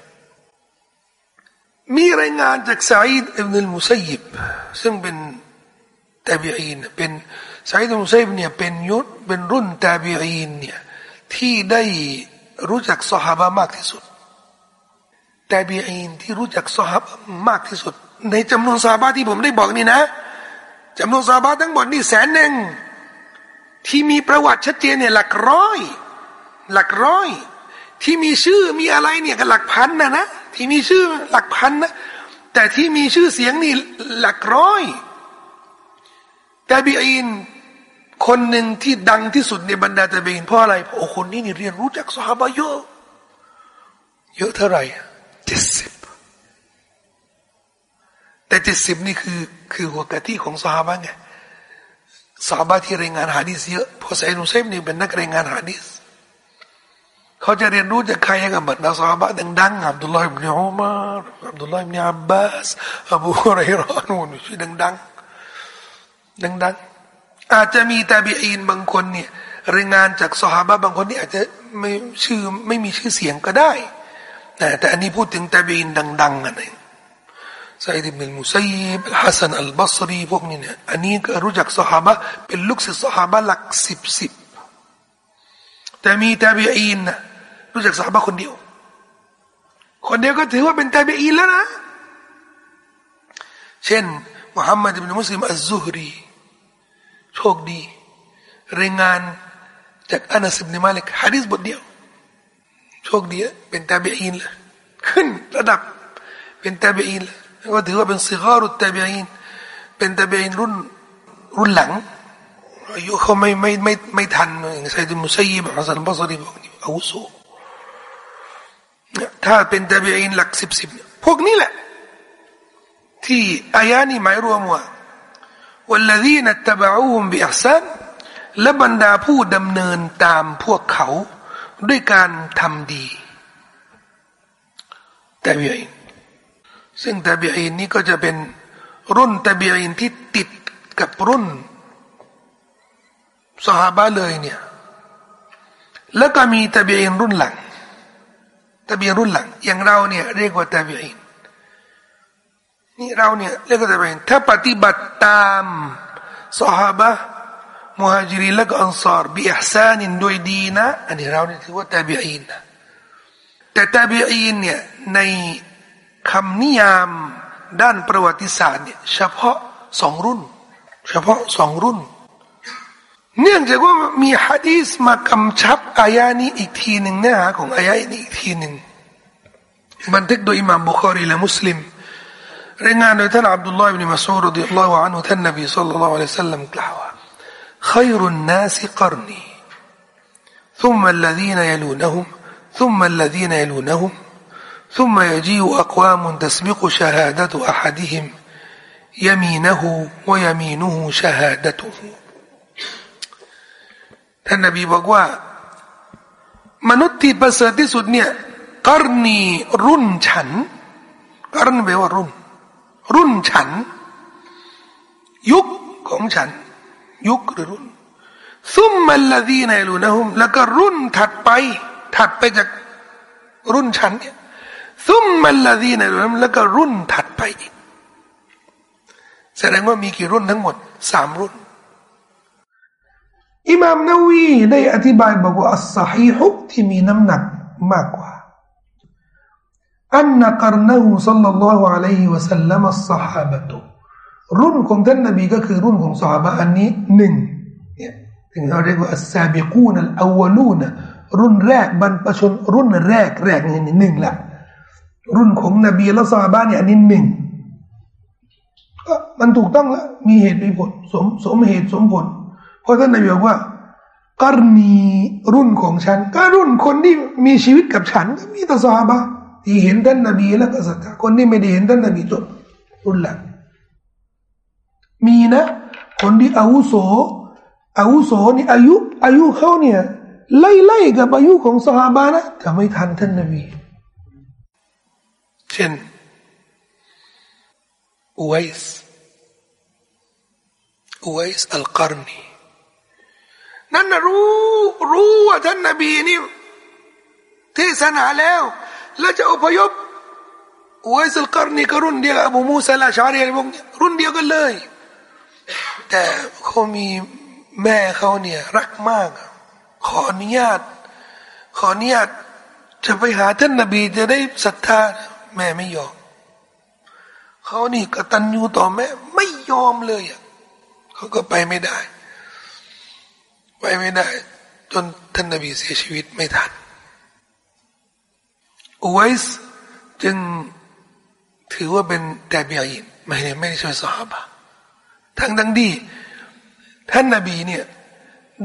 มีรายงานจากซาอิดอิบนุลมุซัยิบซึ่งเป็นตาบีอีนเป็นซาอิดอิบนุลมุซัยิบเนี่ยเป็นยุทธเป็นรุ่นตาบีอีนเนี่ยที่ได้รู้จักสหายมากที่สุดตาบีอีนที่รู้จักสหายมากที่สุด ในจำนวนสหายที่ผมได้บอกนี่นะจำนวนสหายทั้งหมดนี่แสนหนึ่งที่มีประวัติชัดเจนเนี่ยหลักร้อย หลักร้อย ที่มีชื่อมีอะไรเนี่ยก็หลักพันนะนะ ที่มีชื่อหลักพันนะแต่ที่มีชื่อเสียงนี่หลักร้อยแต่บีอินคนหนึ่งที่ดังที่สุดในบรรดาตะบีอินเพราะอะไรเพราะคนนี้นี่เรียนรู้จากสฮาบะเยอะเยอะเท่าไหร่เจ็ดสิบแต่เจ็ดสิบนี่คือคือหัวกะทิของสฮาบะไงสฮาบะที่รายงานฮะดิษเยอะพอไซนุเซฟนี่เป็นนักรายงานฮะดิษ เขาจะเรียนรู้จากใครกับบรรดาสาบะดังๆอับดุลลาฮิบเนอุมารอับดุลลาฮิบเนอับบาสอบูฮุไรรอนูนชื่อดังๆดังๆอาจจะมีตาบีอีนบางคนเนี่ยรายงานจากสหาบะบางคนนี่อาจจะไม่ชื่อไม่มีชื่อเสียงก็ได้แต่แต่อันนี้พูดถึงตาบีอินดังๆอันนี้สะอีดบินมุซัยยับฮัสซันอัลบัสรีพวกนี้เนี่ยอันนี้ก็รู้จักสหาบะเป็นลูกศิษย์สหาบะหลักสิบสิบแต่มีตาบีอีนนะ รู้จักสหาบะคนเดียว คนเดียวก็ถือว่าเป็นตาบีอีนแล้วนะ เช่นมุฮัมมัดบินมุสลิมอัลซุฮรีโชคดีรายงานจากอานัสบินมาลิกฮะดิษบทเดียว โชคดีเป็นตาบีอินละขึ้นระดับเป็นตาบีอินละก็ถือว่าเป็นصغار التابعين เป็นตาบีอินรุ่นรุ่นหลังอายุเขาไม่ไม่ไม่ไม่ทันอย่างสะอีดมุซัยยับฮัสซันบัสรีบอกนี่อาวุโส ถ้าเป็นตาบีอินหลักสิบสิบพวกนี้แหละ ที่อายานี้หมายรวมว่า والذين اتبعوهم بإحسان และบรรดาผู้ดำเนินตามพวกเขาด้วยการทำดีตาบีอินซึ่งตาบีอินนี้ก็จะเป็นรุ่นตาบีอินที่ติดกับรุ่นสหาบะเลยเนี่ยแล้วก็มีตาบีอินรุ่นหลัง ตาบีอินรุ่นหลัง อย่างเราเนี่ยเรียกว่าตาบีอินนี่เราเนี่ยเรียกว่าตาบีอินถ้าปฏิบัติตามสหาบะมุฮัจิริและก็อันซาร์บิอิฮซานินโดยดีนะ อันนี้เราเนี่ยถือว่าตาบีอินนะแต่ตาบีอินเนี่ยในคำนิยามด้านประวัติศาสตร์เนี่ยเฉพาะสองรุ่น เฉพาะสองรุ่น เนื่องจากว่ามีฮะดีสมากำชับอายานี้อีกทีหนึ่งเนื้อหาของอายานี้อีกทีหนึ่งบันทึกโดยอิมามบุคารีและมุสลิมรายงานโดยท่านอับดุลลอฮ์อิบนุมัสูรดิอัลลอฮฺอันฮุท่านนบีสัลลัลลอฮุอะลัยฮิสัลลัมกล่าวว่า خير الناس قرني ثم الذين يلونهم ثم الذين يلونهم ثم يجيء أقوام تسبق شهادة أحدهم يمينه ويمينه شهادته ท่านนบีบอกว่า มนุษย์ที่ประเสริฐที่สุดเนี่ยกรณีรุ่นฉันกรณีแปลว่ารุ่น รุ่นฉัน ยุคของฉัน ยุคหรือรุ่นซุมมัลลดีนลูนะฮุมแล้วก็รุ่นถัดไป ถัดไปจากรุ่นฉันเนี่ยซุมมัลลดีนลูนะฮุมแล้วก็รุ่นถัดไปอีกแสดงว่ามีกี่รุ่นทั้งหมดสามรุ่น อิมามนาวีได้อธิบายบอกว่าอัสฮีฮุที่มีน้ำหนักมากกว่าอันนักรนหูสัลลัลลอฮุอะลัยฮิวะสัลลัมอัสฮาบะตุรุ่นของท่านนบีก็คือรุ่นของสาบะอันนี้หนึ่งเนี่ยถึงเราเรียกว่าอัสซาบิกูนัลอาวลูนรุ่นแรกบรรพชนรุ่นแรกแรกนี่หนึ่งละรุ่นของนบีและสาบะเนี่ยอันนี้หนึ่งก็มันถูกต้องแล้วมีเหตุมีผลสมสมเหตุสมผล เพราะท่านนบีบอกว่ากรณีรุ่นของฉัน ก็รุ่นคนที่มีชีวิตกับฉันก็มีแต่สาบะที่เห็นท่านนบีแล้วก็ศรัทธาคนที่ไม่ได้เห็นท่านนบีจบรุ่นหลังมีนะ คนที่อาวุโสอาวุโสนี่อายุ อายุเขาเนี่ยไล่ไล่กับอายุของซอฮาบะฮ์นะแต่ไม่ทันท่านนบี เช่นอุไวส์อุไวส์อัลกรนี นั่นนะรู้รู้ว่าท่านนบีนี่เทศนาแล้ว แล้วจะอพยพอุไวส์อัลกรนีก็รุ่นเดียวกับอบูมูซาอัลอัชอะรีอะไรพวกนี้รุ่นเดียวกันเลย แต่เขามีแม่เขาเนี่ยรักมาก ขออนุญาต ขออนุญาตจะไปหาท่านนบีจะได้ศรัทธาแม่ไม่ยอมเขานี่กตัญญูต่อแม่ไม่ยอมเลยอะเขาก็ไปไม่ได้ ไปไม่ได้ จนท่านนบีเสียชีวิตไม่ทันอุไวส์จึงถือว่าเป็นแต่เบียอินไม่ได้ไม่ได้ช่วยสหบะทั้งทั้งดี ท่านนาบีเนี่ย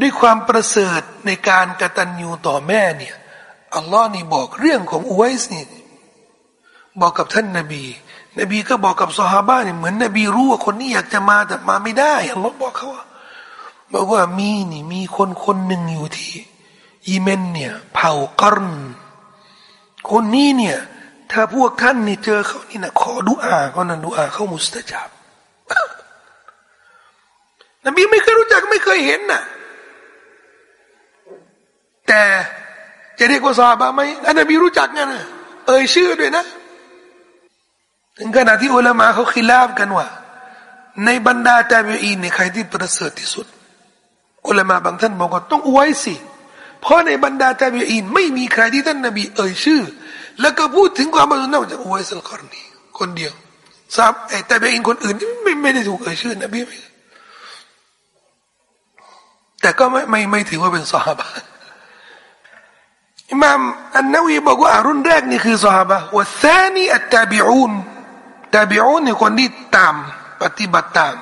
ด้วยความประเสริฐในการกตัญญูต่อแม่เนี่ยอัลลอฮ์นี่บอกเรื่องของอุไวส์นี่บอกกับท่านนาบี นบีก็บอกกับซอฮาบะเนี่ยเหมือนนบีรู้ว่าคนนี้อยากจะมาแต่มาไม่ได้อัลลอฮ์บอกเขาว่า บอกว่ามีนี่มีคนคนหนึ่งอยู่ที่ยีเมนเนี่ยเผ่ากรนคนนี้เนี่ยถ้าพวกท่านนี่เจอเขานี่นะขอดุอาเขานั้นดุอาเขามุสตจับนบีไม่เคยรู้จักไม่เคยเห็นน่ะแต่จะเรียกว่าซาบะไหมอันนบีรู้จักไงนะเอ่ยชื่อด้วยนะ ถึงขนาดที่อุลามะเขาคิลาบกันว่า ในบรรดาตาบีอินเนี่ยใครที่ประเสริฐที่สุด อุลามะบางท่านบอกว่าต้องอวยสิ เพราะในบรรดาตาบีอินไม่มีใครที่ท่านนบีเอ่ยชื่อ แล้วก็พูดถึงความบริสุทธิ์นอกจากอวยสัลกรณีคนเดียวทราบไอ้ตาบีอินคนอื่นไม่ไม่ได้ถูกเอ่ยชื่อนบีแต่ก็ไม่ไม่ไม่ถือว่าเป็นสหบะอิมามอันนวีบอกว่ารุ่นแรกนี่คือสหบะวัซานีอัตตาบิอูนตาบิอูนนี่คนที่ตามปฏิบัติตาม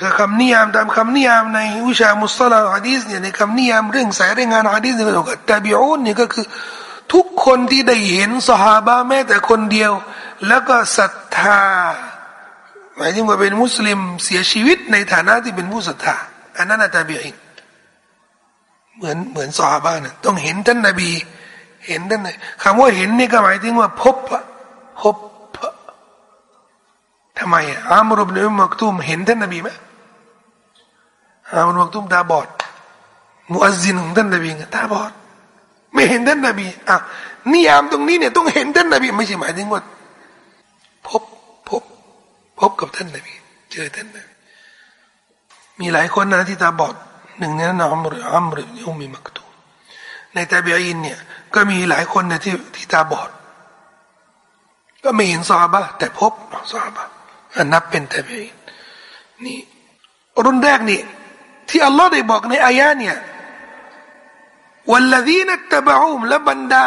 ก็คำนิยามตามคำนิยามในวิชามุสลิมฮะดีษเนี่ยในคำนิยามเรื่องสายรายงานฮะดีษเนี่ยก็ตาบิอูนนี่ก็คือ ทุกคนที่ได้เห็นสหาบะแม้แต่คนเดียว แล้วก็ศรัทธาหมายถึงว่าเป็นมุสลิมเสียชีวิตในฐานะที่เป็นผู้ศรัทธาอันนั้นตาบิอินเหมือนเหมือนซอบ้านนะต้องเห็นท่านนบี เห็นท่านคำว่าเห็นนี่ก็หมายถึงว่าพบพบ ทำไมอามรุบเนมักตุมเห็นท่านนบีไหมอามรุบมักตุมตาบอดมุอัซซินของท่านนบีตาบอด ไม่เห็นท่านนบีอะนิยามตรงนี้เนี่ยต้องเห็นท่านนบีไม่ใช่หมายถึงว่าพบพบพบกับท่านนบีเจอท่านนบีมีหลายคนนะที่ตาบอดหนึ่งในนั้นอัมรุอัมรุอุมีมักตูในตาบีอินเนี่ยก็มีหลายคนนะที่ที่ตาบอด ก็ไม่เห็นซาบะแต่พบซาบะ นนับเป็นตาบีอินนี่รุ่นแรกนี่ที่อัลลอฮ์ได้บอกในอายะเนี่ยวัลลดีนัตบะอุมและบรรดา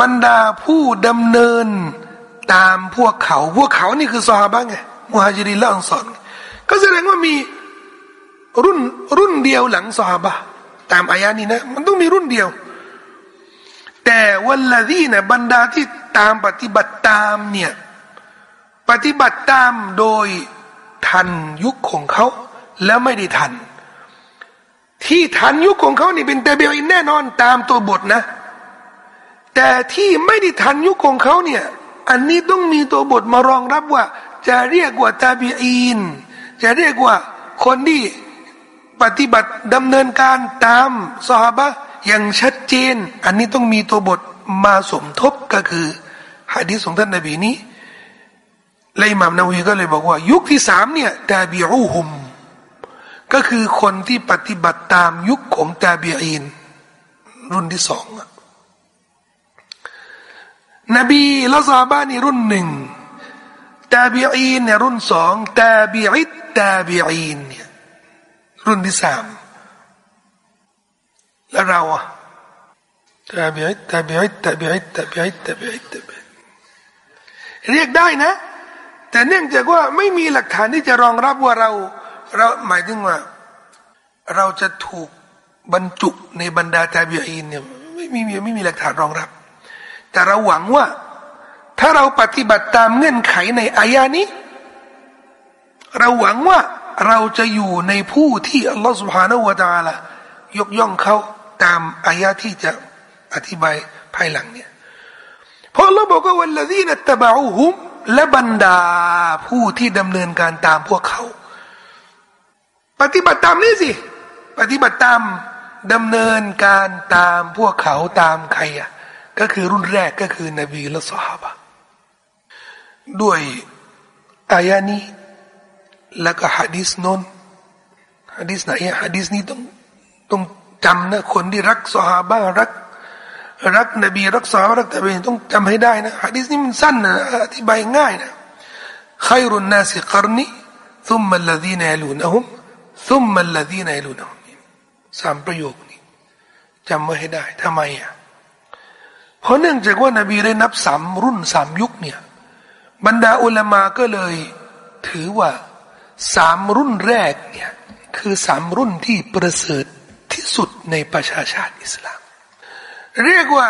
บรรดาผู้ดำเนินตามพวกเขา พวกเขานี่คือซาบะไงมุฮัจิรินและอันซอนก็แสดงว่ามีรุ่นรุ่นเดียวหลังสหบะตามอายานี้นะ มันต้องมีรุ่นเดียว แต่วันละที่นะบรรดาที่ตามปฏิบัติตามเนี่ย ปฏิบัติตามโดยทันยุคของเขา แล้วไม่ได้ทัน ที่ทันยุคของเขานี่เป็นแต่เบลอินแน่นอนตามตัวบทนะ แต่ที่ไม่ได้ทันยุคของเขาเนี่ยอันนี้ต้องมีตัวบทมารองรับว่า จะเรียกว่าตาบีอินจะเรียกว่าคนที่ปฏิบัติดำเนินการตามสหบะอย่างชัดเจน อันนี้ต้องมีตัวบทมาสมทบก็คือฮะดีษของท่านนบีนี้ เลยมามนาวีก็เลยบอกว่า ยุคที่สามเนี่ยตาบีอูฮุม ก็คือคนที่ปฏิบัติตามยุคของตาบีอินรุ่นที่สองนบีละซาบานี่รุ่นหนึ่งตาบีอินเนี่ยรุ่นสองตาบีอิตตาบีอินเนี่ยรุ่นที่สามแล้วเราอะตาบิอิตาบิอิตาบิอิตาบิอิตาบิอิตาบิเรียกได้นะ แต่เนื่องจากว่าไม่มีหลักฐานที่จะรองรับว่าเรา เราหมายถึงว่า เราจะถูกบรรจุในบรรดาตาบิอินเนี่ยไม่มีไม่มีหลักฐานรองรับ แต่เราหวังว่า ถ้าเราปฏิบัติตามเงื่อนไขในอายานี้ เราหวังว่าเราจะอยู่ในผู้ที่อัลลอฮฺสุบฮานาวะตาละยกย่องเขาตามอายะที่จะอธิบายภายหลังเนี่ยเพราะเราบอกว่าวันละที่นัตบะอุฮุม และบรรดาผู้ที่ดำเนินการตามพวกเขา ปฏิบัติตามนี่สิ ปฏิบัติตามดำเนินการตามพวกเขาตามใครอะก็คือรุ่นแรกก็คือนบีและสหาบะด้วยอายานี้แล้วก็ฮะดีสนนฮะดีสไหนฮะดีสนี้ต้องต้องจำนะคนที่รักสหาบ้ารัก รักนบีรักษารักตะเบนต้องจำให้ได้นะฮะดิษนี้มันสั้นนะอธิบายง่ายนะขยรุนนาสิกรนีซุมมัลลดีนยลูนะฮุมซุมมัลลดีนยลูนะฮุมสามประโยคนี้จำไว้ให้ได้ทำไมอะเพราะเนื่องจากว่านบีได้นับสามรุ่นสามยุคเนี่ยบรรดาอุลามาก็เลยถือว่าสามรุ่นแรกเนี่ยคือสามรุ่นที่ประเสริฐที่สุดในประชาชาติอิสลาม เรียกว่า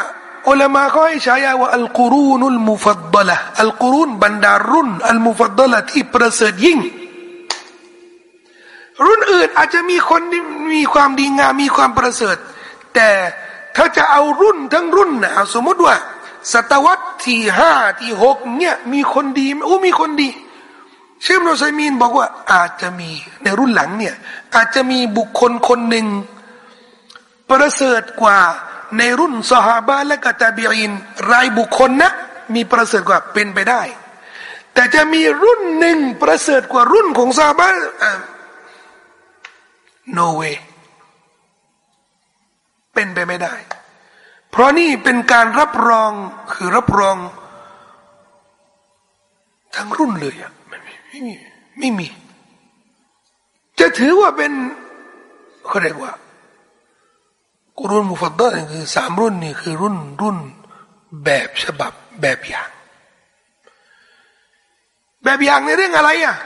อุลามาเขาให้ฉายาว่าอัลกุรูนุลมุฟัดดละอัลกุรูนบรรดารุ่นอัลมุฟัดดละที่ประเสริฐยิ่ง รุ่นอื่นอาจจะมีคนที่มีความดีงามมีความประเสริฐ แต่ถ้าจะเอารุ่นทั้งรุ่นนะสมมติว่า ศตวรรษที่ห้าที่หกเนี่ยมีคนดีโอ้มีคนดีเชฟโนไซมีนบอกว่าอาจจะมีในรุ่นหลังเนี่ยอาจจะมีบุคคลคนหนึ่งประเสริฐกว่า ในรุ่นสหาบะและกตาบีอินรายบุคคลนะ มีประเสริฐกว่าเป็นไปได้ แต่จะมีรุ่นหนึ่งประเสริฐกว่ารุ่นของซาบะ no way เป็นไปไม่ได้ เพราะนี่เป็นการรับรองคือรับรองทั้งรุ่นเลยอะไม่มีไม่มีไม่มี จะถือว่าเป็นเขาเรียกว่า รุนมุฟัดดลคือสามรุ่นนี่คือรุ่นรุ่นแบบฉบับแบบอย่าง แบบอย่างในเรื่องอะไรอะ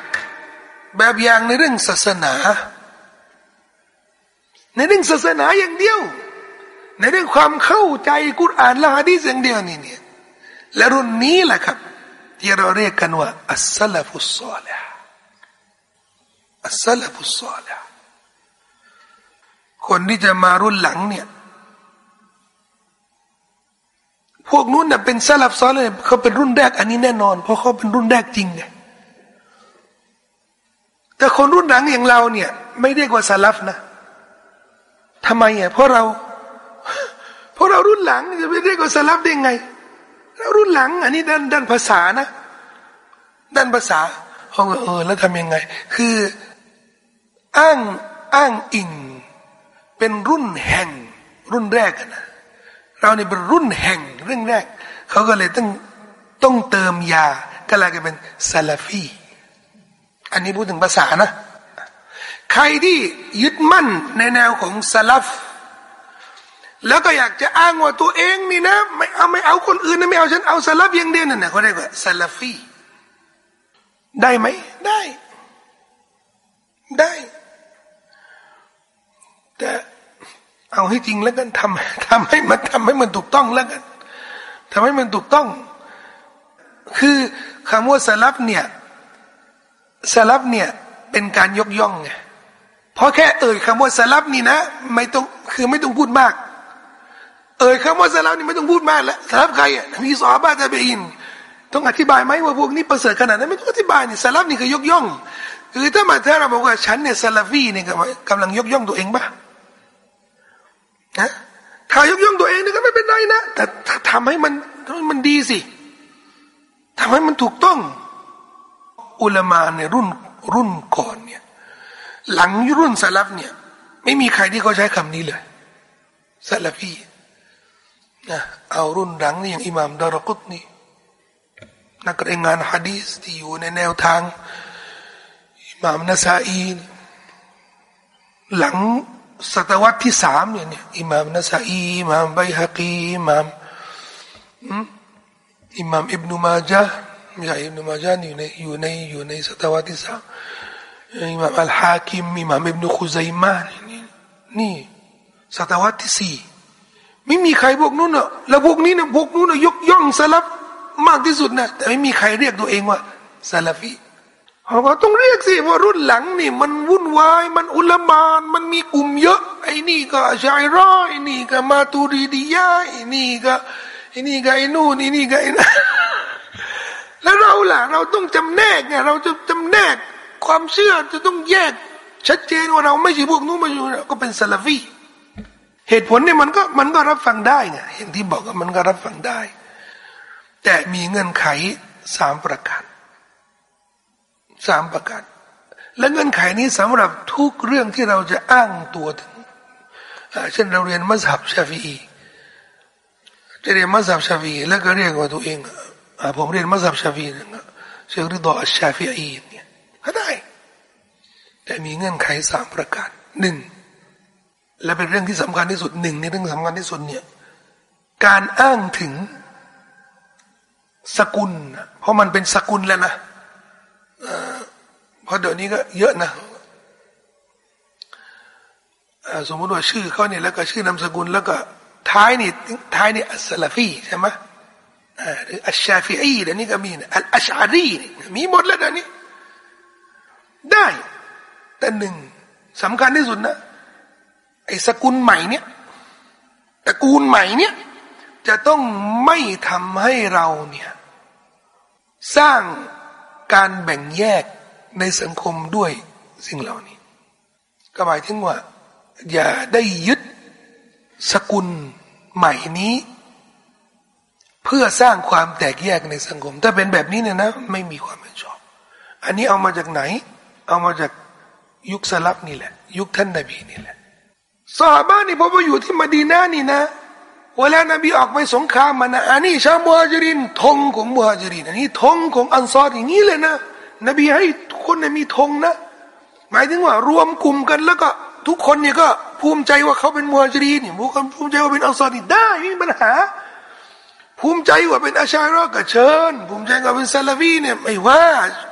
แบบอย่างในเรื่องศาสนา ในเรื่องศาสนาอย่างเดียว ในเรื่องความเข้าใจกุรอานและฮะดีษอย่างเดียวนี่เนี่ยและรุ่นนี้แหละครับ ที่เราเรียกกันว่าอัสซลฟุสซาลห์อัสซลฟุสซาลห์ คนที่จะมารุ่นหลังเนี่ย พวกนู้นเน่ยเป็นซาลฟซอเลยเขาเป็นรุ่นแรก อันนี้แน่นอน เพราะเขาเป็นรุ่นแรกจริงไงแต่คนรุ่นหลังอย่างเราเนี่ย ไม่เรียกว่าซาลฟนะทำไมอะเพราะเรา เพราะเรารุ่นหลังจะไม่เรียกว่าซาลฟได้ไงเรารุ่นหลัง อันนี้ด้านด้านภาษานะ ด้านภาษาเขาเออแล้วทำยังไง คือ อ้างอ้างอิง เป็นรุ่นแห่งรุ่นแรกนะเราเนี่ยเป็นรุ่นแห่งเรื่องแรกเขาก็เลยต้องต้องเติมยาก็เลยกเป็นซาลาฟีอันนี้พูดถึงภาษานะ ใครที่ยึดมั่นในแนวของซาลฟแล้วก็อยากจะอ้างว่าตัวเองนี่นะ ไม่เอาไม่เอาคนอื่นนะไม่เอาฉันเอาซาลฟอย่างเดียวนั่นนะเขาเรียกว่าซาลาฟีได้ไหมได้ได้แต่ เอาให้จริงแล้วกันทำทำให้มันทำให้มันถูกต้องแล้วกันทำให้มันถูกต้อง คือคำว่าสลับเนี่ยสลับเนี่ยเป็นการยกย่องไงเพราะแค่เอ่ยคำว่าสลับนี่นะ ไม่ต้องคือไม่ต้องพูดมาก เอ่ยคำว่าสลับนี่ไม่ต้องพูดมากแล้วสลับใครอะมีสอบาจะไปอินต้องอธิบายไหมว่าพวกนี้ประเสริฐขนาดนั้นไม่ต้องอธิบายนี่สลับนี่คือยกย่อง คือถ้ามาถ้าเราบอกว่าฉันเนี่ยสลับฟีเนี่ยกำลังยกย่องตัวเองปะ นะถ้ายกย่องตัวเองนี่ก็ไม่เป็นไรนะแต่ทำให้มันมันดีสิทำให้มันถูกต้อง อุลามาในรุ่นรุ่นก่อนเนี่ย หลังรุ่นสลับเนี่ย ไม่มีใครที่เขาใช้คำนี้เลยสลัฟีนะเอารุ่นหลังนี่อย่างอิหม่ามดารกุตนี่นักเรายนงานฮะดีสที่อยู่ในแนวทางอิหม่ามนาซาอีหลัง ศตวรรษที่สามเนี่ยอิหม่ามนัสอีอิหม่ามไบฮะกีอิหม่ามอิหม่ามอิบนุมาจาไม่ใช่อิบนุมาจาอยู่ในอยู่ในอยู่ในศตวรรษที่สามอิหม่ามอัลฮาคิมอิหม่ามอิบนุคุซัยมานี่นี่ศตวรรษที่สี่ไม่มีใครพวกนู้นอะแล้วพวกนี้เนี่ยพวกนู้นยกย่องสลับมากที่สุดนะแต่ไม่มีใครเรียกตัวเองว่าซาลาฟี เขาก็ต้องเรียกสิว่ารุ่นหลังนี่ มันวุ่นวาย มันอุลมาน มันมีกลุ่มเยอะ ไอ้นี่ก็ชายร้อยนี่ก็มาตูรีดียาไอ้นี่ก็ไอ้นี่ก็ไอ้นู่นไอ้นี่ก็ไอ้นั่นแล้วเราล่ะ เราต้องจำแนกไงเราจะจำแนกความเชื่อจะต้องแยก ชัดเจนว่าเราไม่ใช่พวกนู้นมาอยู่ก็เป็นซาลาฟีเหตุผลเนี่ยมันก็มันก็รับฟังได้ไงอย่างที่บอกว่ามันก็รับฟังได้ แต่มีเงื่อนไขสามประการ สามประการ และเงื่อนไขนี้สำหรับทุกเรื่องที่เราจะอ้างตัวถึงเช่นเราเรียนมัสฮับชาฟีจะเรียนมัสฮับชาฟีแล้วก็เรียกว่าตัวเองผมเรียนมัสฮับชาฟีเชคริดออัชชาฟีอีเนี่ยก็ได้ แต่มีเงื่อนไขสามประการหนึ่งและเป็นเรื่องที่สำคัญที่สุดหนึ่งในเรื่องสำคัญที่สุดเนี่ยการอ้างถึงสกุล เพราะมันเป็นสกุลแล้วนะ เพราะเดี๋ยวนี้ก็เยอะนะสมมติว่าชื่อเขาเนี่ยแล้วก็ชื่อนามสกุลแล้วก็ท้ายนี่ท้ายนี่อัสลาฟีใช่ไหมหรืออัชชาฟีอีเดี๋ยวนี้ก็มีนะอัลอัชอารีมีหมดแล้วเดี๋ยวนี้ ได้ แต่หนึ่งสำคัญที่สุดนะไอ้สกุลใหม่เนี่ยตระกูลใหม่เนี่ย จะต้องไม่ทำให้เราเนี่ย สร้าง การแบ่งแยกในสังคมด้วยสิ่งเหล่านี้ ก็หมายถึงว่า อย่าได้ยึดสกุลใหม่นี้ เพื่อสร้างความแตกแยกในสังคม ถ้าเป็นแบบนี้เนี่ยนะ ไม่มีความเป็นชอบ อันนี้เอามาจากไหน เอามาจากยุคสลับนี่แหละ ยุคท่านนบีนี่แหละสาบ้านนี่พอมาอยู่ที่มดีนานี่นะ เวลานบีออกไปสงครามมานะอันนี้ชาวมุฮัจิรินธงของมุฮัจิรินอันนี้ธงของอันซอรอย่างนี้เลยนะ นบีให้ทุกคนมีธงนะ หมายถึงว่ารวมกลุ่มกันแล้วก็ทุกคนเนี่ยก็ภูมิใจว่าเขาเป็นมุฮัจิรินภูมิภูมิใจว่าเป็นอันซอรนี่ได้ไม่มีปัญหา ภูมิใจว่าเป็นอาชาอิเราะห์ก็เชิญ ภูมิใจว่าเป็นซาลาฟีเนี่ยไม่ว่า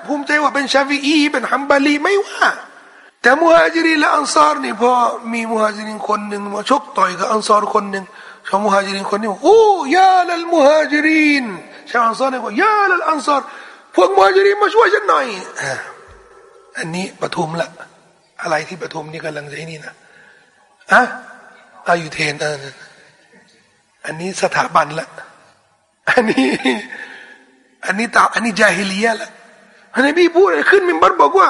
ภูมิใจว่าเป็นชาฟีอีเป็นฮัมบาลีไม่ว่าแต่มุฮัจิรินและอันซอรนี่พอมีมุฮัจิรินคนหนึ่งมาชกต่อยกับอันซอรคนหนึ่ง ชาวมุฮัจิรินคนนี้โอ้ يا للمهاجرينชาวอันซอรนี่ก็ยาลัลอันซอรพวกมุฮัจิรินมาช่วยฉันหน่อยอันนี้ปฐุมละอะไรที่ปฐุมนี่กำลังจะนี่นะอะอายุเทนอันนี้สถาบันละอันนี้อันนี้ตาอันนี้จาฮิลียะละอันนี้พี่พูดขึ้นมินบัรบอกว่า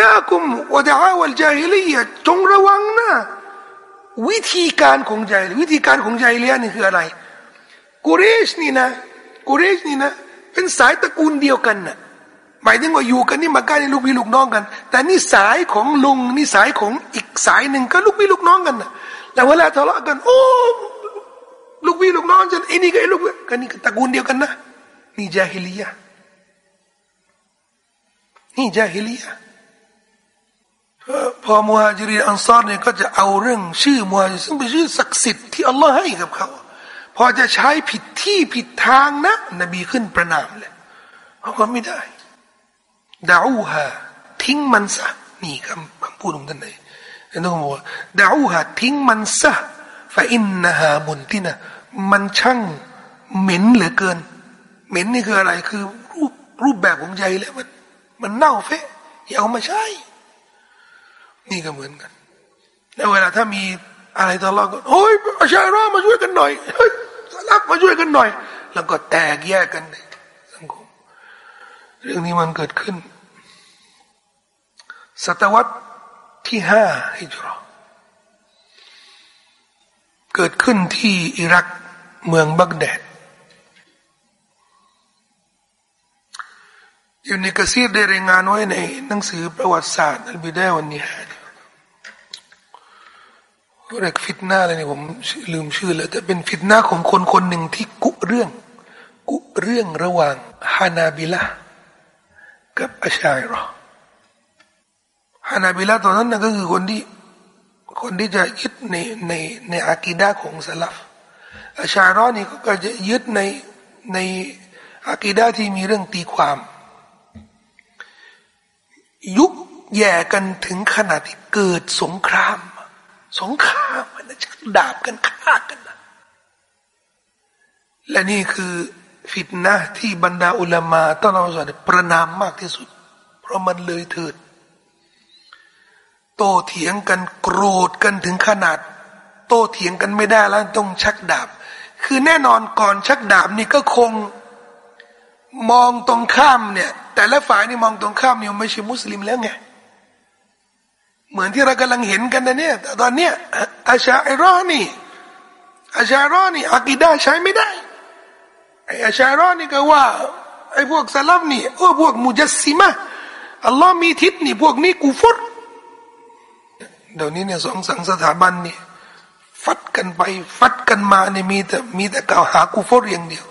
ยาคุมวะดะอาวัลจาฮิลียะจงระวังนะ วิธีการของใจวิธีการของใจเลียนี่คืออะไรกุเรชนี่นะกุเรชนี่นะ เป็นสายตระกูลเดียวกันนะ่ะหมายถึงว่าอยู่กันนี่มากันนี่ลูกพี่ลูกน้องกัน แต่นี่สายของลุงนี่สายของอีกสายหนึ่งก็ลูกพี่ลูกน้องกันนะแต่เวลาทะเลาะกัน โอ้ลูกพี่ลูกน้องฉันไอ้นี่ก็ไอ้ลูกกันนี่ตระกูลเดียวกันนะนี่จาฮิลียะนี่จาฮิลียะ พอมุฮัจิริอันซอรเนี่ยก็จะเอาเรื่องชื่อมุฮัจิรซึ่งเป็นชื่อศักดิ์สิทธิ์ที่อัลลอฮ์ให้กับเขาพอจะใช้ผิดที่ผิดทางนะ นบีขึ้นประนามเลยเขาก็ไม่ได้ดาอูฮะทิ้งมันซะนี่คำคำพูดของท่านเลยท่านต้องบอกดาอูฮะทิ้งมันซะฟาอินนะฮะมุนตินะมันช่างเหม็นเหลือเกิน เหม็นนี่คืออะไรคือรูปรูปแบบของใจแล้วมัน มันเน่าเฟะอย่าเอามาใช้ นี่ก็เหมือนกัน แล้วเวลาถ้ามีอะไรทะเลาะกันโอ้ยอาชารามาช่วยกันหน่อยเฮ้ยสลักมาช่วยกันหน่อย แล้วก็แตกแยกกันในสังคม เรื่องนี้มันเกิดขึ้น ศตวรรษที่ห้าฮิจรอเกิดขึ้นที่อิรักเมืองบักแดดอยู่ในกระซีดได้รายงานไว้ในหนังสือประวัติศาสตร์อัลบิดาวันนี้ เรียกฟิตนาเลยนี่ผมลืมชื่อแล้วแต่เป็นฟิตนาของคนคนหนึ่งที่กุเรื่อง กุเรื่องระหว่างฮานาบิละกับอาชัยรอฮานาบิละตอนนั้นนะก็คือคนที่คนที่จะยึดในในในอากีดาของสลับอาชารอนี่ก็จะยึดในในอากีดาที่มีเรื่องตีความ ยุคแย่กันถึงขนาดที่เกิดสงคราม สงครามมันจะดาบกันฆ่ากันนะและนี่คือฟิตนะที่บรรดาอุลามาต้องเราสอนประนามมากที่สุด เพราะมันเลยเถิด โตเถียงกันโกรธกันถึงขนาด โตเถียงกันไม่ได้แล้วต้องชักดาบ คือแน่นอนก่อนชักดาบนี่ก็คงมองตรงข้ามเนี่ย แต่ละฝ่ายนี่มองตรงข้ามเนี่ยไม่ใช่มุสลิมแล้วไง เหมือนที่เรากำลังเห็นกันนะเนี่ยตอนเนี้ยอาชาไอรอนี่อาชารอนี่อากิดาใช้ไม่ได้ไออาชารอนี่ก็ว่าไอพวกสลับนี่โอ้พวกมุจัสซิมะอัลลอฮ์มีทิศนี่พวกนี้กูฟดเดี๋ยวนี้เนี่ยสองสังสถาบันนี่ฟัดกันไปฟัดกันมาเนี่ยมีแต่มีแต่กล่าวหากูฟดอย่างเดียว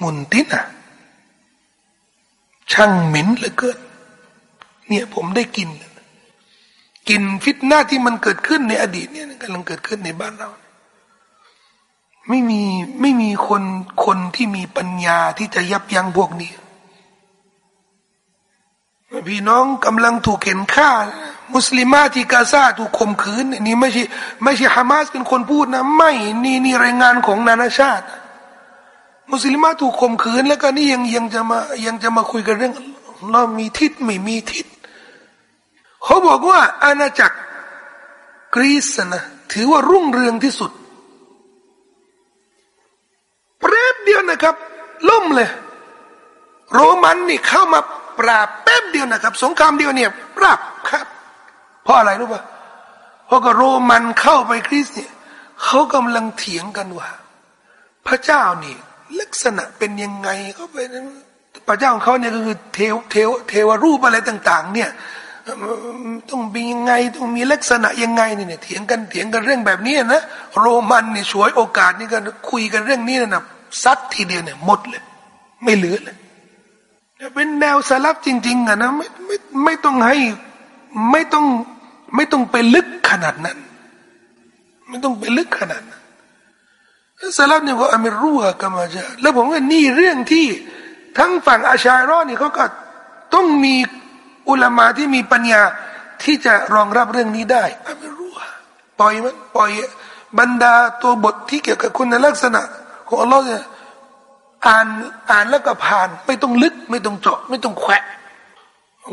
มุนตินะช่างเหม็นเหลือเกินเนี่ยผมได้กิน กินฟิตนาที่มันเกิดขึ้นในอดีตเนี่ยกำลังเกิดขึ้นในบ้านเรา ไม่มีไม่มีคนคนที่มีปัญญาที่จะยับยั้งพวกนี้ พี่น้องกำลังถูกเข็นฆ่า มุสลิมาที่กาซาถูกข่มขืนนี่ไม่ใช่ไม่ใช่ฮามาสเป็นคนพูดนะ ไม่นี่นี่รายงานของนานาชาติ มุสลิมาถูกข่มขืน แล้วก็นี่ยังยังจะมายังจะมาคุยกันเรื่องเรามีทิศไม่มีทิศ เขาบอกว่าอาณาจักรกรีซนะถือว่ารุ่งเรืองที่สุดแป๊บเดียวนะครับ ล่มเลย โรมันนี่เข้ามาปราบแป๊บเดียวนะครับ สงครามเดียวเนี่ยปราบครับ เพราะอะไรรู้ปะเพราะก็โรมันเข้าไปคริสเนี่ยเขากำลังเถียงกันว่า พระเจ้านี่ลักษณะเป็นยังไงเขาเป็นพระเจ้าของเขาเนี่ยก็คือเทวเทวเทวรูปอะไรต่าง ๆ เนี่ย ต้องมียังไงต้องมีลักษณะยังไงเนี่ยเถียงกันเถียงกันเรื่องแบบนี้นะโรมันเนี่ยช่วยโอกาสนี่กันคุยกันเรื่องนี้นะซัดทีเดียวเนี่ยหมดเลย ไม่เหลือเลยเป็นแนวสลับจริง ๆอะนะไม่ไม่ไม่ต้องให้ไม่ต้องไม่ต้องไปลึกขนาดนั้น ไม่ต้องไปลึกขนาดนั้นสลับเนี่ยก็อเมรุฮะกามาจาแล้วผมว่านี่เรื่องที่ทั้งฝั่งอาชารอดนี่เขาก็ต้องมี อุลามาที่มีปัญญาที่จะรองรับเรื่องนี้ได้อเมรุฮะปล่อยมันปล่อยบรรดาตัวบทที่เกี่ยวกับคุณลักษณะ ของอัลลอฮ์เนี่ยอ่านอ่านแล้วก็ผ่าน ไม่ต้องลึก ไม่ต้องเจาะ ไม่ต้องแขวะ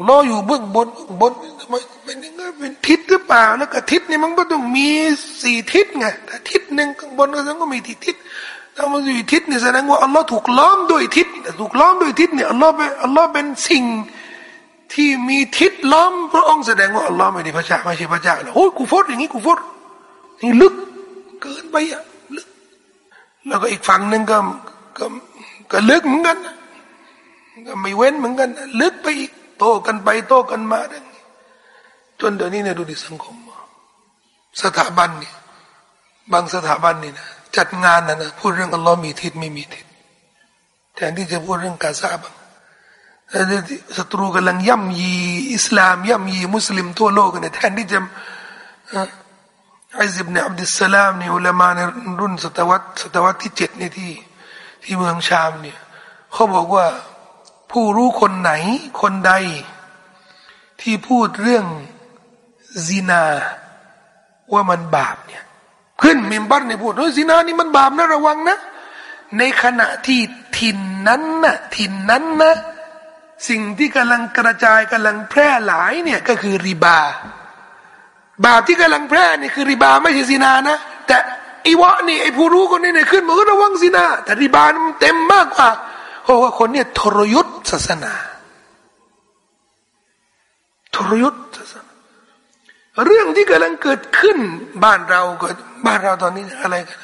รออยู่เบื้องบนบนทำไมเป็นยังไงเป็นทิศหรือเปล่า แล้วก็ทิศนี่มันก็ต้องมีสี่ทิศไงแต่ทิศหนึ่งข้างบนก็ต้องมีทิศทิศถ้ามันอยู่ทิศนี่แสดงว่าอัลลอฮ์ถูกล้อมด้วยทิศถูกล้อมด้วยทิศเนี่ยอัลลอฮ์เป็นอัลลอฮ์เป็นสิ่ง ที่มีทิศล้อมพระองค์แสดงว่าอัลลอฮ์ไม่ได้พระเจ้าไม่ใช่พระเจ้าแล้วโอ้ยกูฟดอย่างนี้กูฟดนี่ลึก เกินไปอะลึก แล้วก็อีกฝั่งหนึ่งก็ก็ก็ลึกเหมือนกันก็ไม่เว้นเหมือนกัน ลึกไปอีกโตกันไปโตกันมาดังจนเดี๋ยวนี้เนี่ยดูดิสังคม สถาบันเนี่ยบางสถาบันนี่นะจัดงานนะนะพูดเรื่องอัลลอฮ์มีทิศไม่มีทิศแทนที่จะพูดเรื่องกาซาบ้าง ศัตรูกำลังย่ำยีอิสลามย่ำยีมุสลิมทั่วโลกเนี่ยแทนที่จะอิซิบเนอับดุสสลามนี่อุลามาในรุ่นศตวรรษศตวรรษที่เจ็ดนี่ที่ ที่เมืองชามเนี่ยเขาบอกว่าผู้รู้คนไหนคนใด ที่พูดเรื่องซินาว่ามันบาปเนี่ยขึ้นมิมบัตเนี่ยพูดว่าซินานี่มันบาปนะระวังนะ ในขณะที่ถิ่นนั้นนะถิ่นนั้นนะ สิ่งที่กำลังกระจายกำลังแพร่หลายเนี่ยก็คือริบา บาปที่กำลังแพร่นี่คือริบาไม่ใช่ซินานะ แต่อีวะนี่ไอผู้รู้คนนี้เนี่ยขึ้นมาก็ระวังซินาแต่ริบามันเต็มมากกว่าเพราะว่าคนเนี่ยทรยศศาสนาทรยศศาสนาเรื่องที่กำลังเกิดขึ้นบ้านเราก็บ้านเราตอนนี้อะไรกัน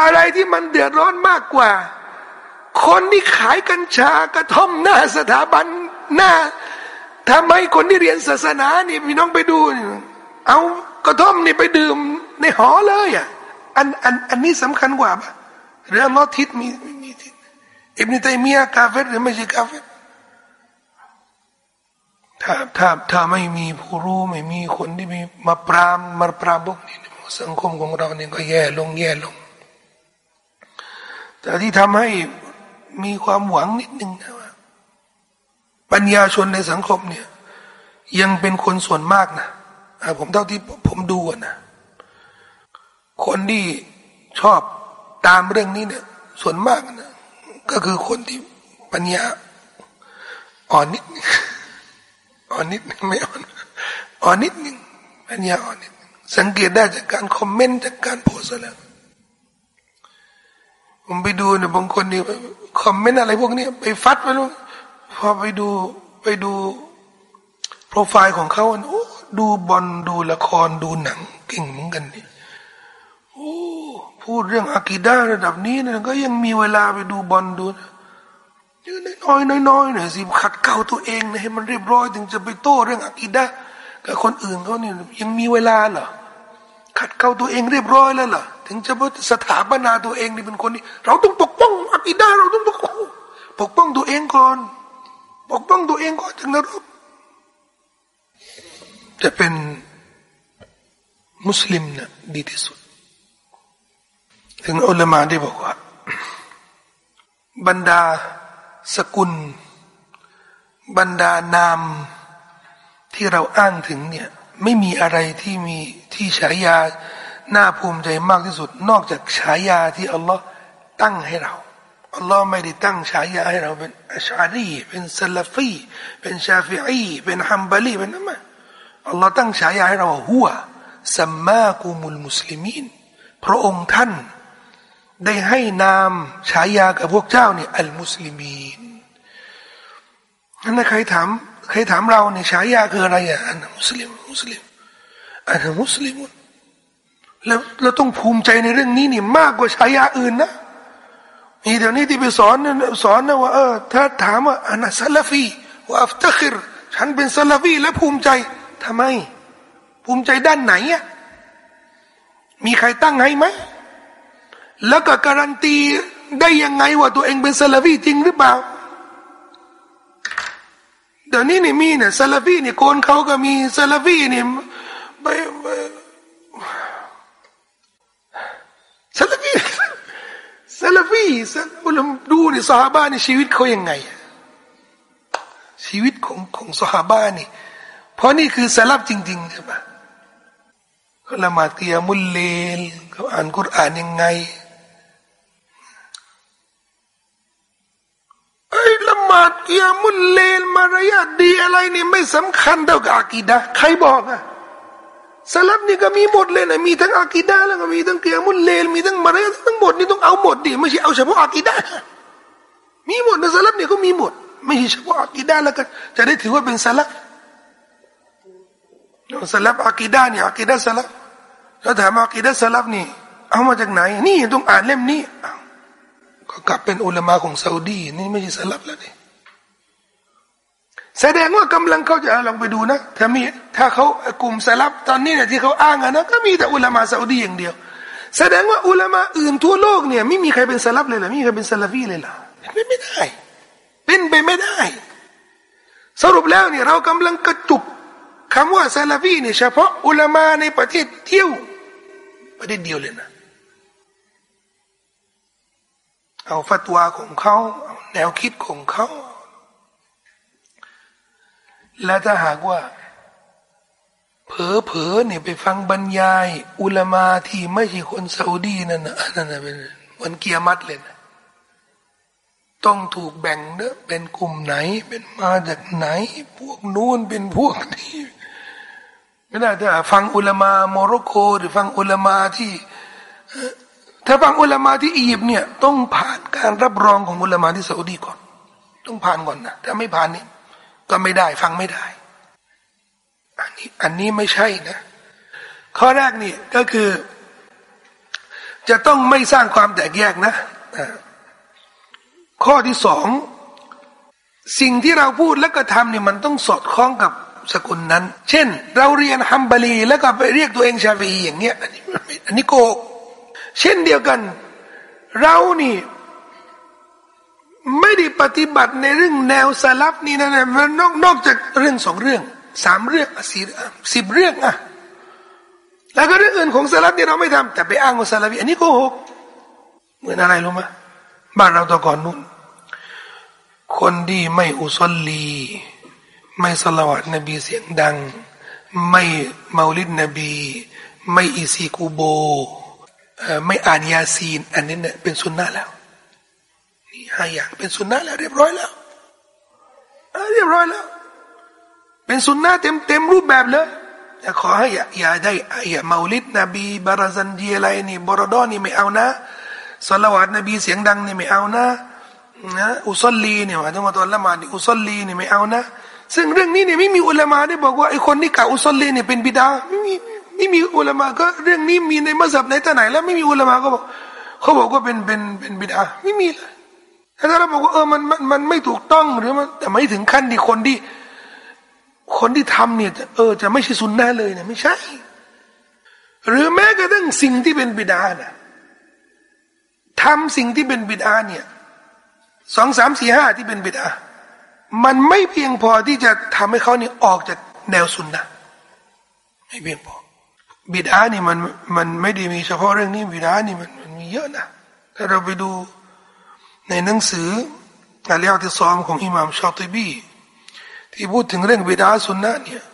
อะไรที่มันเดือดร้อนมากกว่า คนที่ขายกัญชากระท่อมหน้าสถาบันหน้าทำไมคนที่เรียนศาสนานี่พี่น้องไปดู เอากระท่อมนี่ไปดื่มในหอเลยอะอันอันอันนี้สำคัญกว่าปะเรื่องลอทิศมีมีทิศอิบนตัยมียกาเฟตหรือไม่ใช่กาเฟตถ้าถ้าถ้าไม่มีผู้รู้ไม่มีคนที่มีมาปรามมาปรามพวกนี้สังคมของเราเนี่ยก็แย่ลงแย่ลง แต่ที่ทำให้ มีความหวังนิดนึงนะว่าปัญญาชนในสังคมเนี่ย ยังเป็นคนส่วนมากนะผมเท่าที่ผมดูนะคนที่ชอบตามเรื่องนี้เนี่ย ส่วนมากนะก็คือคนที่ปัญญาอ่อนนิดอ่อนนิดไม่อ่อนอ่อนนิดนึงปัญญาอ่อนนิดสังเกตได้จากการคอมเมนต์จากการโพสแล้ว ผมไปดูเนี่ยบางคนนี่คอมเมนต์อะไรพวกนี้ไปฟัดไปลูกพอไปดูไปดูโปรไฟล์ของเขาโอ้ดูบอลดูละครดูหนังเก่งเหมือนกันนี่โอ้พูดเรื่องอากีดาระดับนี้นะก็ยังมีเวลาไปดูบอลดูนะน้อยน้อยหน่อยสิขัดเกลาตัวเองนะให้มันเรียบร้อย ถึงจะไปโต้เรื่องอากีดากับคนอื่นเขาเนี่ยยังมีเวลาเหรอ ขัดเกลาตัวเองเรียบร้อยแล้วเหรอถึงจะสถาปนาตัวเองนี่เป็นคนนี้ เราต้องปกป้องอากีดาเราต้องปกป้องปกป้องตัวเองก่อน ปกป้องตัวเองก่อนถึงจะรบจะเป็นมุสลิมนะดีที่สุด ถึงอุลามาได้บอกว่า บรรดาสกุล บรรดานามที่เราอ้างถึงเนี่ย ไม่มีอะไรที่มีที่ฉายาน่าภูมิใจมากที่สุด นอกจากฉายาที่อัลลอฮ์ตั้งให้เราอัลลอฮ์ไม่ได้ตั้งฉายาให้เราเป็นอัชารีเป็นซาลฟีเป็นชาฟิอีเป็นฮัมบาลีเป็นนั่นไหมอัลลอฮ์ตั้งฉายาให้เราหัวสัมมากุมุลมุสลิมีนพระองค์ท่าน ได้ให้นามฉายากับพวกเจ้าเนี่ยอัลมุสลิมีนนั่นใครถาม ใครถามเราเนี่ยฉายาคืออะไรอะอันมุสลิมมุสลิมอันมุสลิมแล้วเราต้องภูมิใจในเรื่องนี้นี่มากกว่าฉายาอื่นนะมีเดี๋ยวนี้ที่ไปสอนสอนนะว่าเออถ้าถามว่าอันนั้นซาลฟีว่าอัฟตัคิรฉันเป็นซาลฟีและภูมิใจทำไม ภูมิใจด้านไหนอะมีใครตั้งให้ไหมแล้วก็การันตีได้ยังไงว่าตัวเองเป็นซาลฟีจริงหรือเปล่า เดี๋ยวนี้นี่มีเนี่ยซาลฟีเนี่ยคนเขาก็มีซาลฟีเนี่ยไปซาลฟีซาลฟีอุลมดูนี่สหบ้านในชีวิตเขายังไง ชีวิตของของสหบ้านนี่เพราะนี่คือสลับจริงๆใช่ปะเขาละหมาดเตียมุลเลลเขาอ่านกุรอานยังไงไอ้ มาดเตียมุลเลลมารยาทดีอะไรนี่ไม่สำคัญเท่ากับอากีดะใครบอกอะสลับนี่ก็มีหมดเลยนะมีทั้งอากีดะแล้วก็มีทั้งเกียมุลเลลมีทั้งมารยาททั้งหมดนี่ต้องเอาหมดดิไม่ใช่เอาเฉพาะอากีดะมีหมดในสลับนี่ก็มีหมด ไม่ใช่เฉพาะอากีดะแล้วก็จะได้ถือว่าเป็นสลับสลับอากีดะเนี่ยอากีดะสลับแล้วถามอากีดะสลับนี่เอามาจากไหน นี่ต้องอ่านเล่มนี้ก็กลับเป็นอุลามะของซาอุดีนี่ไม่ใช่สลับแล้วนี่ แสดงว่ากำลังเขาจะลองไปดูนะถ้ามีถ้าเขากลุ่มสลับตอนนี้เนี่ยที่เขาอ้างนะก็มีแต่อุลามะซาอุดีอย่างเดียว แสดงว่าอุลามะอื่นทั่วโลกเนี่ยไม่มีใครเป็นสลับเลยหรอไม่มีใครเป็นสลัฟีเลยหรอเป็นไม่ได้ เป็นไปไม่ได้ สรุปแล้วเนี่ยเรากำลังกระจุกคำว่าซาลาฟีเนี่ยเฉพาะอุลามาในประเทศเที่ยวประเทศเดียวเลยนะ เอาฟัตวาของเขาเอาแนวคิดของเขา และถ้าหากว่าเผลอเผลอเนี่ยไปฟังบรรยาย อุลามาที่ไม่ใช่คนซาอุดีนั่นนะนั่นนะเป็นวันเกียรมัดเลยนะต้องถูกแบ่งเนอะเป็นกลุ่มไหน เป็นมาจากไหน พวกนู้นเป็นพวกนี้ไม่ได้ถ้าฟังอุลามาโมร็อกโกหรือฟังอุลามาที่ ถ้าฟังอุลามาที่อียิปต์เนี่ย ต้องผ่านการรับรองของอุลามาที่ซาอุดีก่อน ต้องผ่านก่อนนะถ้าไม่ผ่านนี่ ก็ไม่ได้ฟังไม่ได้ อันนี้อันนี้ไม่ใช่นะ ข้อแรกนี่ก็คือ จะต้องไม่สร้างความแตกแยกนะข้อที่สองสิ่งที่เราพูดและก็ทำเนี่ยมันต้องสอดคล้องกับสกุลนั้น เช่น เราเรียนฮัมบารีแล้วก็ไปเรียกตัวเองชาฟีอย่างเงี้ยอันนี้อันนี้โก เช่นเดียวกัน เรานี่ ไม่ได้ปฏิบัติในเรื่องแนวสลับนี่นะนะมันนอกนอกจากเรื่องสองเรื่องสามเรื่องสี่สิบเรื่องอะแล้วก็เรื่องอื่นของสลับนี่เราไม่ทำแต่ไปอ้างว่าสลับอันนี้โกหกเหมือนอะไรรู้ไหมบ้านเราตะก่อนนู้นคนที่ไม่อุซลลี ไม่สละวัตนบีเสียงดัง ไม่เมาลิดนบี ไม่อิซีกูโบ ไม่อ่านยาซีน อันนี้เนี่ยเป็นสุนนะแล้ว ห้าอย่างเป็นสุนนะแล้วเรียบร้อยแล้วเรียบร้อยแล้ว เป็นสุนนะเต็มเต็มรูปแบบเลยแต่ขอให้อย่าอย่าได้อย่ามาลิดนบีบาราซันดีอะไรนี่บรดอนี่ไม่เอานะสละวัตนบีเสียงดังนี่ไม่เอานะนะอุซลีเนี่ยหมายถึงว่าตอนละหมาดอุซลีนี่ไม่เอานะ ซึ่งเรื่องนี้เนี่ยไม่มีอุลามาได้บอกว่าไอ้คนที่กล่าวอุซลีเนี่ยเป็นบิดาไม่มีไม่มีอุลามาก็เรื่องนี้มีในมัสยิดไหนแต่ไหน แล้วไม่มีอุลามาก็บอกเขาบอกว่าเป็นเป็นเป็นบิดาไม่มีเลย ถ้าเราบอกว่าเออมันมันมันไม่ถูกต้องหรือมันแต่ไม่ถึงขั้นที่คนที่ คนที่ทำเนี่ยเออจะไม่ใช่สุนนะเลยเนี่ยไม่ใช่ หรือแม้กระทั่งสิ่งที่เป็นบิดาน่ะทำสิ่งที่เป็นบิดาเนี่ยสองสามสี่ห้าที่เป็นบิดา มันไม่เพียงพอที่จะทำให้เขาเนี่ยออกจากแนวสุนนะไม่เพียงพอบิดานี่มันมันไม่ได้มีเฉพาะเรื่องนี้บิดานี่มันมันมีเยอะนะถ้าเราไปดู ในหนังสืออาลีอัติซอมของอิหม่ามชาติบีที่พูดถึงเรื่องบิดาสุนนะเนี่ย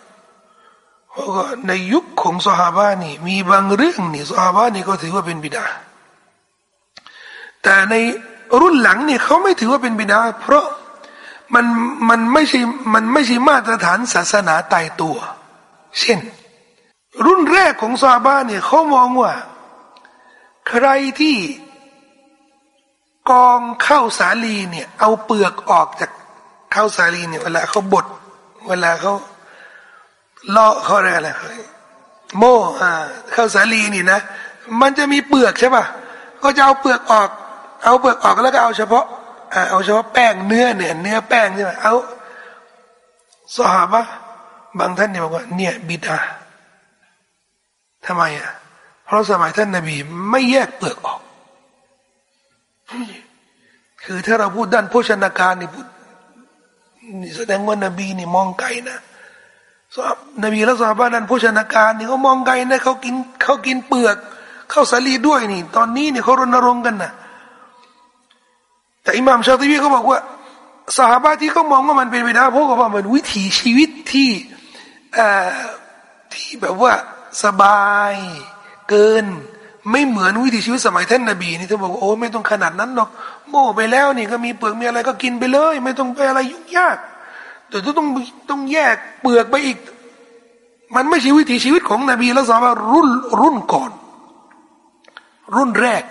เพราะว่าในยุคของสหาบานี่ มีบางเรื่องนี่สหาบานี่ก็ถือว่าเป็นบิดาแต่ในรุ่นหลังเนี่ยเขาไม่ถือว่าเป็นบิดาเพราะมันมันไม่ใช่มันไม่ใช่มาตรฐานศาสนาตายตัว เช่น รุ่นแรกของซาบาเนี่ยเขามองว่า ใครที่ กองข้าวสาลีเนี่ย เอาเปลือกออกจากข้าวสาลีเนี่ยเวลาเขาบดเวลาเขาเลาะเขาอะไรอะไรโม่อ่าข้าวสาลีนี่นะ มันจะมีเปลือกใช่ป่ะก็จะเอาเปลือกออก เอาเปลือกออกแล้วก็เอาเฉพาะเอาเฉพาะแป้งเนื้อเนี่ย เนื้อแป้งใช่ไหมเอาสหบะบางท่านเนี่ยบอกว่าเนี่ยบิดาทำไมอะเพราะสมัยท่านนบีไม่แยกเปลือกออก คือถ้าเราพูดด้านโภชนาการนี่พูดแสดงว่านบีนี่มองไกลนะนบีและสาบ้านั้นโภชนาการนี่เขามองไกลนะเขากินเขากินเปลือกเข้าสาลีด้วยนี่ ตอนนี้เนี่ยเขารณรงค์กันนะแต่อิหม่ามชาติวีเขาบอกว่าสหบาที่เขามองว่ามันเป็นไปได้เพราะว่ามันวิถีชีวิตที่ที่แบบว่าสบายเกิน ไม่เหมือนวิถีชีวิตสมัยท่านนบีนี่ท่านบอกว่าโอ้ไม่ต้องขนาดนั้นหรอกโม่ไปแล้วนี่ก็มีเปลือกมีอะไรก็กินไปเลย ไม่ต้องไปอะไรยุ่งยากแต่ต้องต้องแยกเปลือกไปอีก มันไม่ใช่วิถีชีวิตของนบีและซอฮาบะฮ์รุ่นรุ่นก่อน รุ่นแรก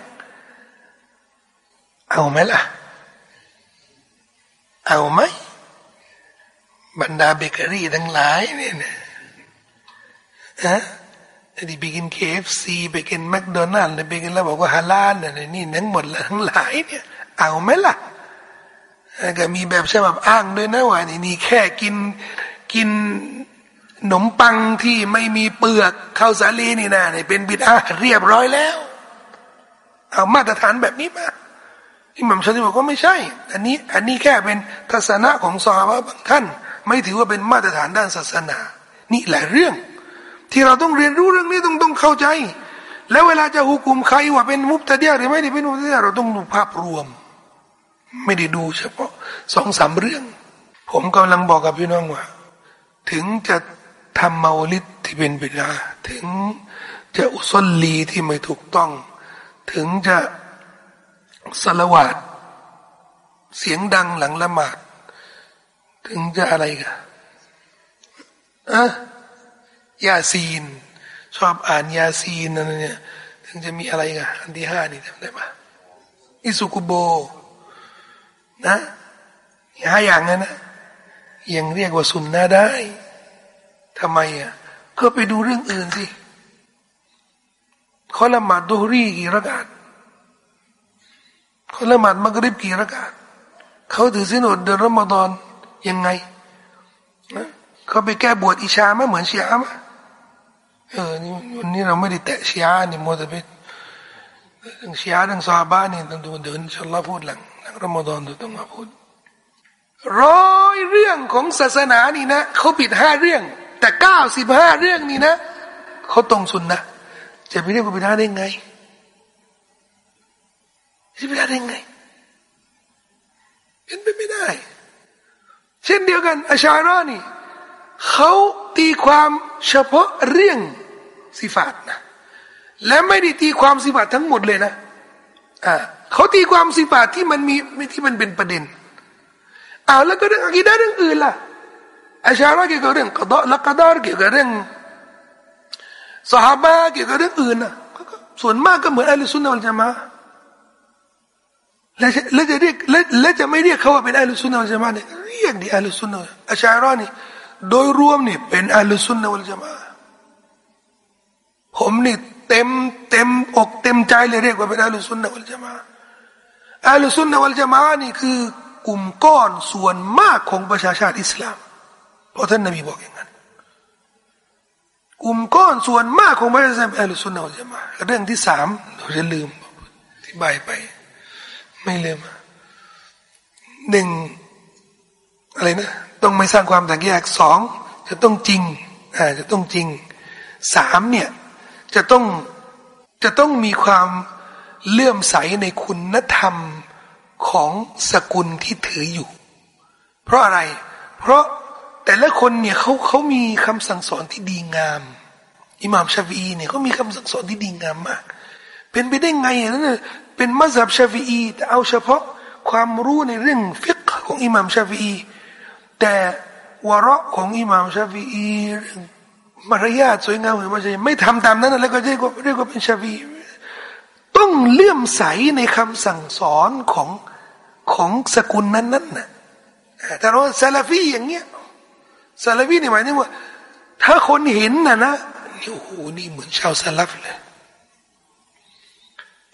เอาไหมล่ะ เอาไหมบรรดาเบเกอรี่ทั้งหลายเนี่ยนะฮะ ที่ไปกิน KFC ไปกินแมคโดนัลด์ไปกินแล้วบอกว่าฮาลาลเนี่ยนี่ทั้งหมดทั้งหลายเนี่ยเอาไหมล่ะก็มีแบบฉบับอ้างด้วยนะว่านี่นี่แค่กินกินขนมปังที่ไม่มีเปลือกข้าวสาลีนี่นะเนี่ยเป็นบิดาเรียบร้อยแล้ว เอามาตรฐานแบบนี้มาอิหม่ามชาติบอกว่าไม่ใช่ อันนี้อันนี้แค่เป็นทัศนะของซอฮาบะบางท่าน ไม่ถือว่าเป็นมาตรฐานด้านศาสนา นี่หลายเรื่อง ที่เราต้องเรียนรู้เรื่องนี้ต้องต้องเข้าใจ แล้วเวลาจะหุกุมใครว่าเป็นมุตะเดียหรือไม่ได้เป็นมุตะเดียเราต้องดูภาพรวม ไม่ได้ดูเฉพาะสองสามเรื่อง ผมกำลังบอกกับพี่น้องว่า ถึงจะทำเมาลิดที่เป็นบิดาถึงจะอุศลีที่ไม่ถูกต้อง ถึงจะสละวาดเสียงดังหลังละหมาด ถึงจะอะไรกันอะ ยาซีน ชอบอ่านยาซีนนั่นเนี่ยถึงจะมีอะไรกันอันที่ห้านี่ทำได้ปะอิสุกุโบ นะห้าอย่างนั้นนะยังเรียกว่าสุนนะได้ทำไมอะก็ไปดูเรื่องอื่นสิเขาละหมาดดูรีกี่รักาดเขาละหมาดมักริบกี่รักาดเขาถือสินอดเดือนรอมฎอนยังไงเขาไปแก้บวชอิชาไหมเหมือนชียาม เออนี่วันนี้เราไม่ได้แตะชียานี่มัวแต่ไปเรื่องชียาเรื่องซาบ้านนี่ต้องดูเดินชัลลอพูดหลังหลังรอมฎอนต้องมาพูดร้อยเรื่องของศาสนานี่นะเขาปิดห้าเรื่อง แต่เก้าสิบห้าเรื่องนี่นะเขาตรงสุนนะจะไปเรียกว่าปิดห้าได้ไงจะไปได้ไงเป็นไปไม่ได้ เช่นเดียวกันอาชารานี่เขาตีความเฉพาะเรื่อง สิฟาตนะและไม่ได้ตีความสิฟาตทั้งหมดเลยนะอ่าเขาตีความสิฟาตที่มันมีที่มันเป็นประเด็นอ้าวแล้วก็เรื่องอะกีดาเรื่องอื่นล่ะอาชาระเกี่ยวกับเรื่องกระดอดละกอดารเกี่ยวกับเรื่องสหบาเกี่ยวกับเรื่องอื่นนะส่วนมากก็เหมือนอัลลอฮฺสุนนะอัลจามะแล้วจะแล้วจะเรียกแล้วจะไม่เรียกเขาว่าเป็นอัลลอฮฺสุนนะอัลจามะเนี่ยเรียกดิอัลลอฮฺสุนนะอาชาระนี่โดยรวมนี่เป็นอัลลอฮฺสุนนะอัลจามะ ผมนี่เต็มเต็มอกเต็มใจเลยเรียกว่าเป็นอัลลอฮฺสุนนะอัลจามะอัลลอฮฺสุนนะอัลจามะนี่คือกลุ่มก้อนส่วนมากของประชาชาติอิสลาม เพราะท่านนบีบอกอย่างนั้น กลุ่มก้อนส่วนมากของประชาชาติอัลลอฮฺสุนนะอัลจามะเรื่องที่สามเราจะลืมอธิบายไป ไม่ลืมหนึ่งอะไรนะ ต้องไม่สร้างความแตกแยกสองจะต้องจริงอ่าจะต้องจริงสามเนี่ย จะต้องจะต้องมีความเลื่อมใสในคุณธรรมของสกุลที่ถืออยู่ เพราะอะไร เพราะแต่ละคนเนี่ยเขาเขามีคำสั่งสอนที่ดีงาม อิหม่ามชาฟีเนี่ยเขามีคำสั่งสอนที่ดีงามมาก เป็นไปได้ไงนั่นเป็นมัสยิดชาฟีแต่เอาเฉพาะความรู้ในเรื่องฟิกของอิหม่ามชาฟีแต่วะเราะอ์ของอิหม่ามชาฟีอีเรื่อง มารยาทสวยงามหรือไม่ใช่ไม่ทำตามนั้นแล้วก็เรียกว่าเรียกว่าเป็นชาฟีต้องเลื่อมใสในคำสั่งสอนของของสกุลนั้นนั้นนะแต่เราซาลาฟีอย่างเงี้ยซาลาฟีนี่หมายถึงว่า ถ้าคนเห็นนะนะนี่โอ้โหนี่เหมือนชาวซาลาฟเลย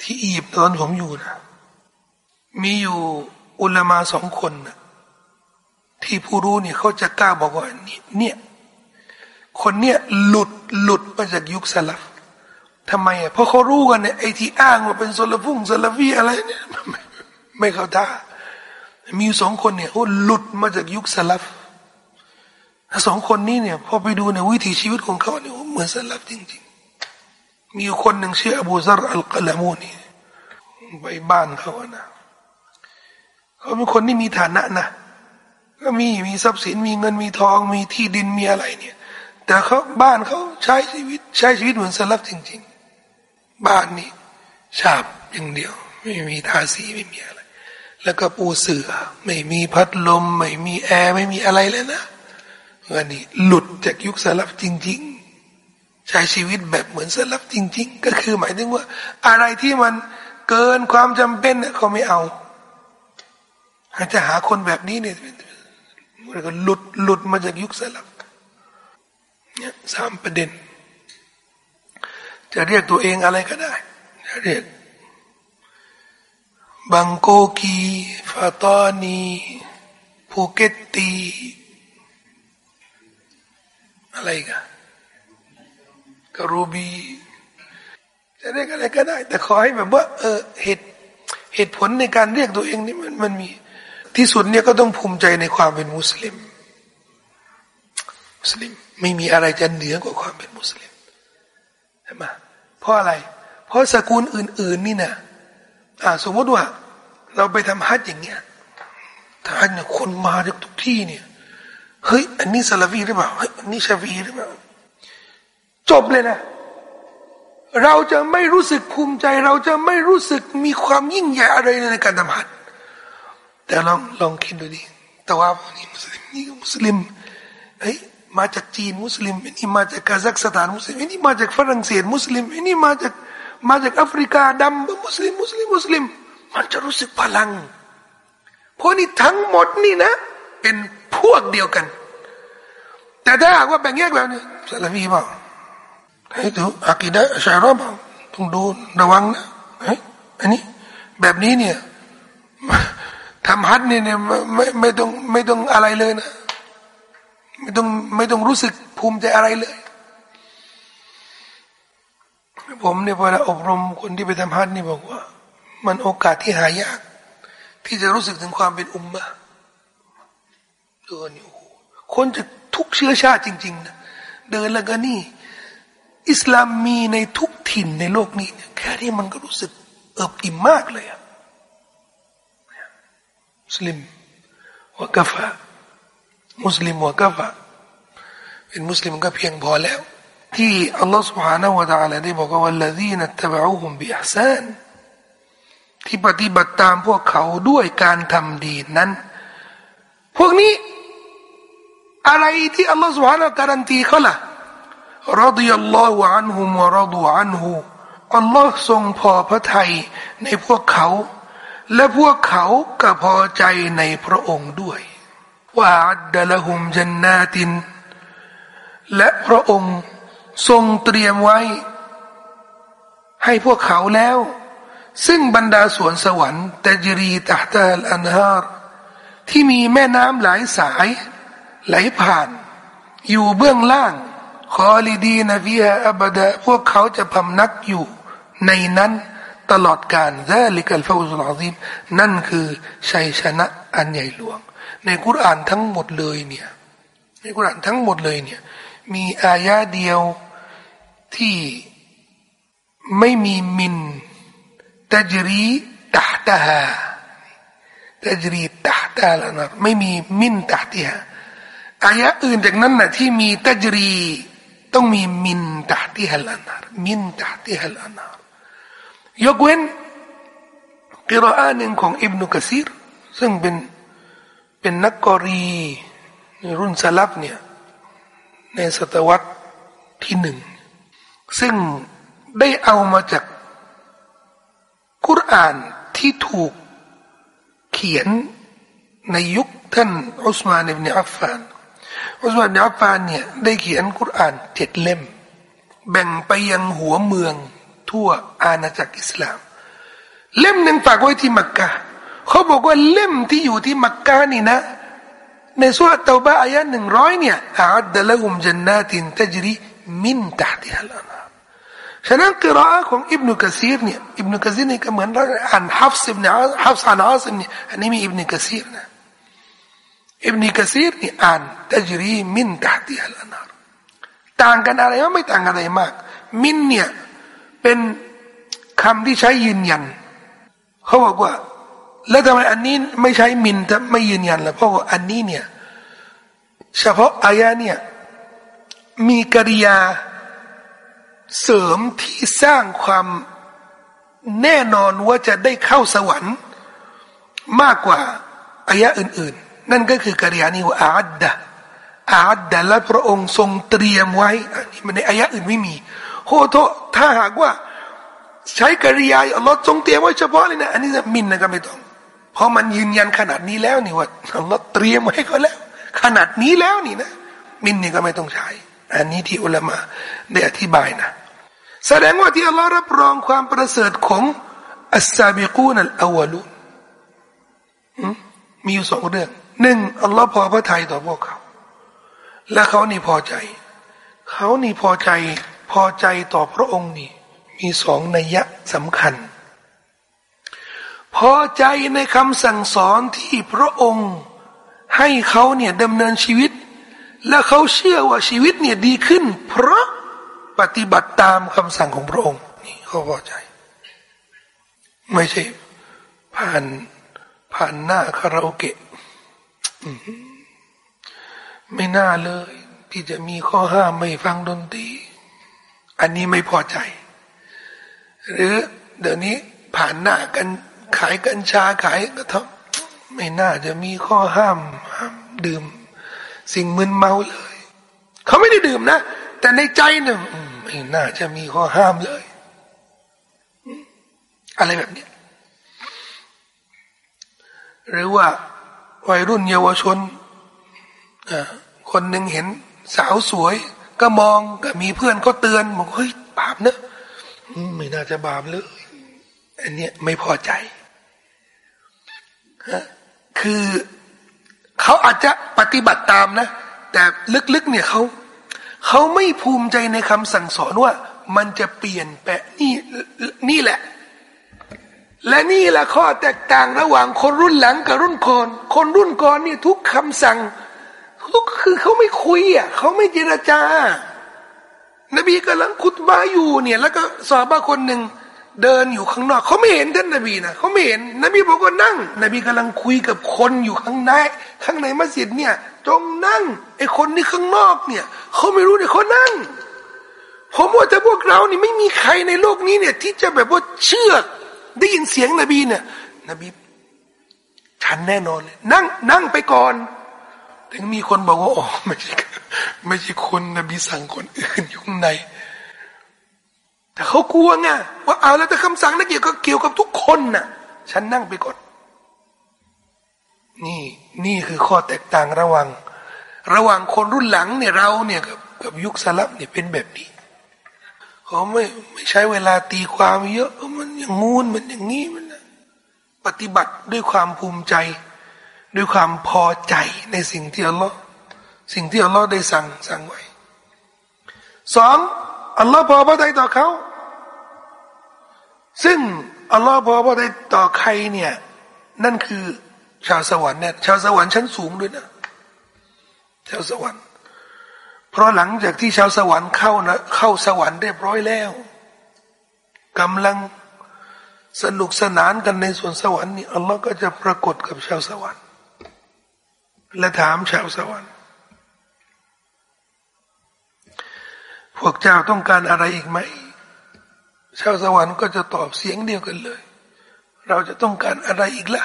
ที่อียิปต์ตอนผมอยู่นะมีอยู่อุลามาสองคนนะที่ผู้รู้เนี่ยเขาจะกล้าบอกว่าเนี่ย คนเนี่ยหลุดหลุดมาจากยุคสลัฟทำไมอะเพราะเขารู้กันเนี่ยไอ้ที่อ้างว่าเป็นสลัฟฟุงสลัฟฟีอะไรเนี่ยไม่เข้าท่ามีสองคนเนี่ยเขาหลุดมาจากยุคสลัฟสองคนนี้เนี่ยพอไปดูในวิถีชีวิตของเขาเนี่ยเหมือนสลัฟจริง ๆ มีคนหนึ่งชื่ออบูซาร์อัลกลามูนี่ไปบ้านเขานะเขาเป็นคนที่มีฐานะนะก็มีมีทรัพย์สินมีเงินมีทอง มีที่ดินมีอะไรเนี่ย แต่เขาบ้านเขาใช้ชีวิต ใช้ชีวิตเหมือนสลับจริง ๆ บ้านนี่ฉาบอย่างเดียว ไม่มีทาสีไม่มีอะไร แล้วก็ปูเสือไม่มีพัดลม ไม่มีแอร์ไม่มีอะไรเลยนะอันนี้หลุดจากยุคสลับจริง ๆ ใช้ชีวิตแบบเหมือนสลับจริง ๆ ก็คือหมายถึงว่า อะไรที่มันเกินความจำเป็นเขาไม่เอาอาจจะหาคนแบบนี้เนี่ยมันก็หลุดหลุดมาจากยุคสลับ เนี่ยสามประเด็น จะเรียกตัวเองอะไรก็ได้ จะเรียกบังโกกีฟาตอนีภูเก็ตตีอะไรกันกรูบี จะเรียกอะไรก็ได้ แต่ขอให้แบบว่า เออเหตุเหตุผลในการเรียกตัวเองนี่มันมันมี ที่สุดเนี่ยก็ต้องภูมิใจในความเป็นมุสลิม มุสลิม ไม่มีอะไรจะเหนือกว่าความเป็นมุสลิมใช่ไหมเพราะอะไร เพราะสกุลอื่น ๆ นี่นะอ่า สมมติว่า เราไปทำฮัจอย่างเงี้ยฮัจเนี่ยคนมาจากทุกที่เนี่ยเฮ้ยอันนี้ซาลาฟีหรือเปล่าเฮ้ยอันนี้ชาฟีหรือเปล่าจบเลยนะ เราจะไม่รู้สึกภูมิใจ เราจะไม่รู้สึกมีความยิ่งใหญ่อะไรในการทำฮัจแต่ลองลองคิดดูดิแต่ว่านี่มุสลิมนี่มุสลิมเฮ้ย มาจากจีนมุสลิมอันี่มาจากกาซัคสถานมุสลิมอันี่มาจากฝรั่งเศสมุสลิมอันี่มาจากมาจากแอฟริกาดำมุสลิมมุสลิมมุสลิม มันจะรู้สึกพลัง เพราะนี่ทั้งหมดนี่นะ เป็นพวกเดียวกัน แต่ถ้าหากว่าแบ่งแยกแล้วเนี่ยซาลาฟีบอกให้ดูอากีดะชารอบต้องดูระวังนะเฮ้ยอันนี้แบบนี้เนี่ยทำฮัทเนี่ยไม่ไม่ต้องไม่ต้องอะไรเลยนะ ไม่ต้องไม่ต้องรู้สึกภูมิใจอะไรเลย ผมเนี่ยพอเราอบรมคนที่ไปทำฮัทนี่บอกว่า มันโอกาสที่หายาก ที่จะรู้สึกถึงความเป็นอุมมะเดินอยู่คนจะทุกเชื้อชาติจริง ๆ นะ เดินแล้วก็นี่ อิสลามมีในทุกถิ่นในโลกนี้ แค่นี้มันก็รู้สึกเอิบอิ่มมากเลยอะสลิมวกฟะ มุสลิมวกฟะเป็นมุสลิมก็เพียงพอแล้ว ที่อัลลอฮฺ سبحانه และ تعالى ได้บอกว่าวัลลดีนัตตบะอูฮุมบิอัซานที่ปฏิบัติตามพวกเขาด้วยการทำดีนั้น พวกนี้อะไรที่อัลลอฮฺ سبحانه และ การันตีเขาล่ะรดิยัลลอฮุอันฮุมวะรดูอันฮุอัลลอฮ์ทรงพอพระทัยในพวกเขาและพวกเขาก็พอใจในพระองค์ด้วย ว่าอัดละหุมจันนาติน และพระองค์ทรงเตรียมไว้ ให้พวกเขาแล้ว ซึ่งบรรดาสวนสวรรค์تجري تحتها الأنهارที่มีแม่น้ำหลายสาย ไหลผ่าน อยู่เบื้องล่างخالدين فيها أبداพวกเขาจะพำนักอยู่ ในนั้นตลอดการซาลิกัลฟาวซุลอาซิมนั่นคือชัยชนะอันใหญ่หลวง ในกุรานทั้งหมดเลยเนี่ยในกุรานทั้งหมดเลยเนี่ยมีอายาเดียวที่ไม่มีมินตจรีตาตาฮาตจรีตาตาละนะไม่มีมินตาติฮาอายะอื่นจากนั้นนะที่มีตจรีต้องมีมินตาติฮะละนะมินตาติฮะละนะยกเว้นกิรอาหนึ่งของอิบนุกะซีรซึ่งเป็น เป็นนักกอรีในรุ่นสลับเนี่ยในศตวรรษที่หนึ่ง ซึ่งได้เอามาจากกุรอานที่ถูกเขียนในยุคท่านอุสมานอิบเนอัฟฟานอุสมานอิบเนอัฟฟานเนี่ยได้เขียนกุรอานเจ็ดเล่ม แบ่งไปยังหัวเมืองทั่วอาณาจักรอิสลาม เล่มหนึ่งฝากไว้ที่มักกะ เขาบอกว่าเล่มที่อยู่ที่มักกะนี่นะ ในสุรตาบะอายะหนึ่งร้อยเนี่ยอาดละหุมจันนาตินตจรีมินตาติฮัลอาฉะนั้นกราของอิบนุกะซีรเนี่ยอิบนุกะซีรนี่ก็เหมือนอ่านฮัฟซิบเนี่ยฮัฟซานอาซิมเนี่ยอันนี้มีอิบนุกะซีรนะอิบนุกะซีรนี่อ่านตจรีมินตาติฮัลอานาต่างกันอะไรไม่ต่างกันอะไรมาก มินเนี่ยเป็นคำที่ใช้ยืนยันเขาบอกว่า แล้วทำไมอันนี้ไม่ใช้มินแต่ไม่ยืนยันล่ะเพราะว่าอันนี้เนี่ยเฉพาะอายะเนี่ยมีกริยาเสริมที่สร้างความแน่นอนว่าจะได้เข้าสวรรค์มากกว่าอายะอื่น ๆ นั่นก็คือกริยานี้ว่าอาดดะอาดดะและพระองค์ทรงเตรียมไว้อันนี้มันในอายะอื่นไม่มีโหโทถ้าหากว่า ใช้กริยาอัลลอฮ์ทรงเตรียมไว้เฉพาะเลยนะอันนี้จะมินนะก็ไม่ต้อง ราะมันยืนยันขนาดนี้แล้วนี่ว่าอัลลอฮ์เตรียมไว้ก็แล้ว ขนาดนี้แล้วนี่นะ มินนี่ก็ไม่ต้องใช้ อันนี้ที่อุลามะได้อธิบายนะ แสดงว่าที่อัลลอฮ์รับรองความประเสริฐของอัสซาบิกูนัลอวลุนมีอยู่สองเรื่องหนึ่งอัลลอฮ์พอพระทัยต่อพวกเขา และเขานี่พอใจ เขานี่พอใจพอใจต่อพระองค์นี่ มีสองนัยยะสำคัญ พอใจในคำสั่งสอนที่พระองค์ ให้เขาเนี่ยดำเนินชีวิต และเขาเชื่อว่าชีวิตเนี่ยดีขึ้น เพราะปฏิบัติตามคำสั่งของพระองค์ นี่เขาพอใจ ไม่ใช่ ผ่านผ่านหน้าคาราโอเกะไม่น่าเลย ที่จะมีข้อห้ามไม่ฟังดนตรี อันนี้ไม่พอใจ หรือเดี๋ยวนี้ผ่านหน้ากัน ขายกัญชาขายกระทบไม่น่าจะมีข้อห้ามห้ามดื่ม สิ่งมึนเมาเลย เขาไม่ได้ดื่มนะ แต่ในใจนึ่งไม่น่าจะมีข้อห้ามเลย อะไรแบบนี้หรือว่าวัยรุ่นเยาวชนคนหนึ่งเห็นสาวสวย ก็มองก็มีเพื่อนก็เตือนบอกเฮ้ยบาปเนอะไม่น่าจะบาปเลยอันเนี้ยไม่พอใจ คือเขาอาจจะปฏิบัติตามนะ แต่ลึกๆเนี่ยเขาเขาไม่ภูมิใจในคำสั่งสอนว่า มันจะเปลี่ยนแปลนี่นี่แหละ และนี่แหละข้อแตกต่างระหว่างคนรุ่นหลังกับรุ่นก่อน คนรุ่นก่อนนี่ทุกคำสั่ง ทุกคือเขาไม่คุยอะเขาไม่เจรจา นบีกำลังคุตบาอยู่เนี่ย แล้วก็สอบาคนหนึ่ง เดินอยู่ข้างนอกเขาไม่เห็นท่านนบีนะเขาไม่เห็นนบีบอกว่านั่ง นบีกำลังคุยกับคนอยู่ข้างในข้างในมัสยิดเนี่ยจงนั่งไอ้คนนี่ข้างนอกเนี่ยเขาไม่รู้เนี่ยเขานั่ง ผมว่าแต่พวกเรานี่ไม่มีใครในโลกนี้เนี่ย ที่จะแบบว่าเชื่อได้ยินเสียงนบีเนี่ย นบีฉันแน่นอนเลยนั่งนั่งไปก่อน ถึงมีคนบอกว่าอ๋อไม่ใช่ไม่ใช่คนนบีสั่งคนอื่นอยู่ข้างใน แต่เขากลัวไงว่าเอาแล้วแต่คำสั่งนั้นเกี่ยวกับเกี่ยวกับทุกคนน่ะ ฉันนั่งไปก่อน นี่นี่คือข้อแตกต่างระหว่างระหว่างคนรุ่นหลังเนี่ยเราเนี่ยกับกับยุคสลับเนี่ยเป็นแบบนี้เขาไม่ไม่ใช้เวลาตีความเยอะมันอย่างงูนมันอย่างนี้มันปฏิบัติด้วยความภูมิใจ ด้วยความพอใจในสิ่งที่อัลลอฮ์สิ่งที่อัลลอฮ์ได้สั่งสั่งไว้สอง อัลลอฮ์พอพระทัยต่อเขา ซึ่งอัลลอฮ์พอพระทัยต่อใครเนี่ย นั่นคือชาวสวรรค์เนี่ยชาวสวรรค์ชั้นสูงด้วยนะ ชาวสวรรค์ เพราะหลังจากที่ชาวสวรรค์เข้านะเข้าสวรรค์เรียบร้อยแล้วกำลังสนุกสนานกันในส่วนสวรรค์นี่อัลลอฮ์ก็จะปรากฏกับชาวสวรรค์ และถามชาวสวรรค์ พวกเจ้าต้องการอะไรอีกไหมชาวสวรรค์ก็จะตอบเสียงเดียวกันเลย เราจะต้องการอะไรอีกล่ะ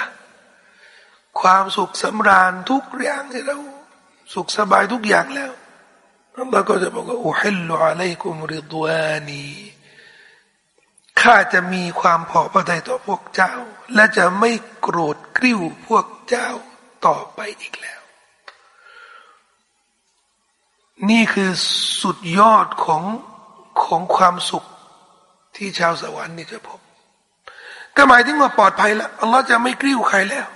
ความสุขสำราญทุกอย่างที่เราสุขสบายทุกอย่างแล้วเราก็จะบอกว่าอุฮิลลุอะลัยกุมริดวานีข้าจะมีความพอพระทัยต่อพวกเจ้า และจะไม่โกรธกริ้วพวกเจ้าต่อไปอีกแล้ว นี่คือสุดยอดของของความสุขที่ชาวสวรรค์นี่จะพบ ก็หมายถึงว่าปลอดภัยแล้วอัลลอฮ์จะไม่กริ้วใครแล้ว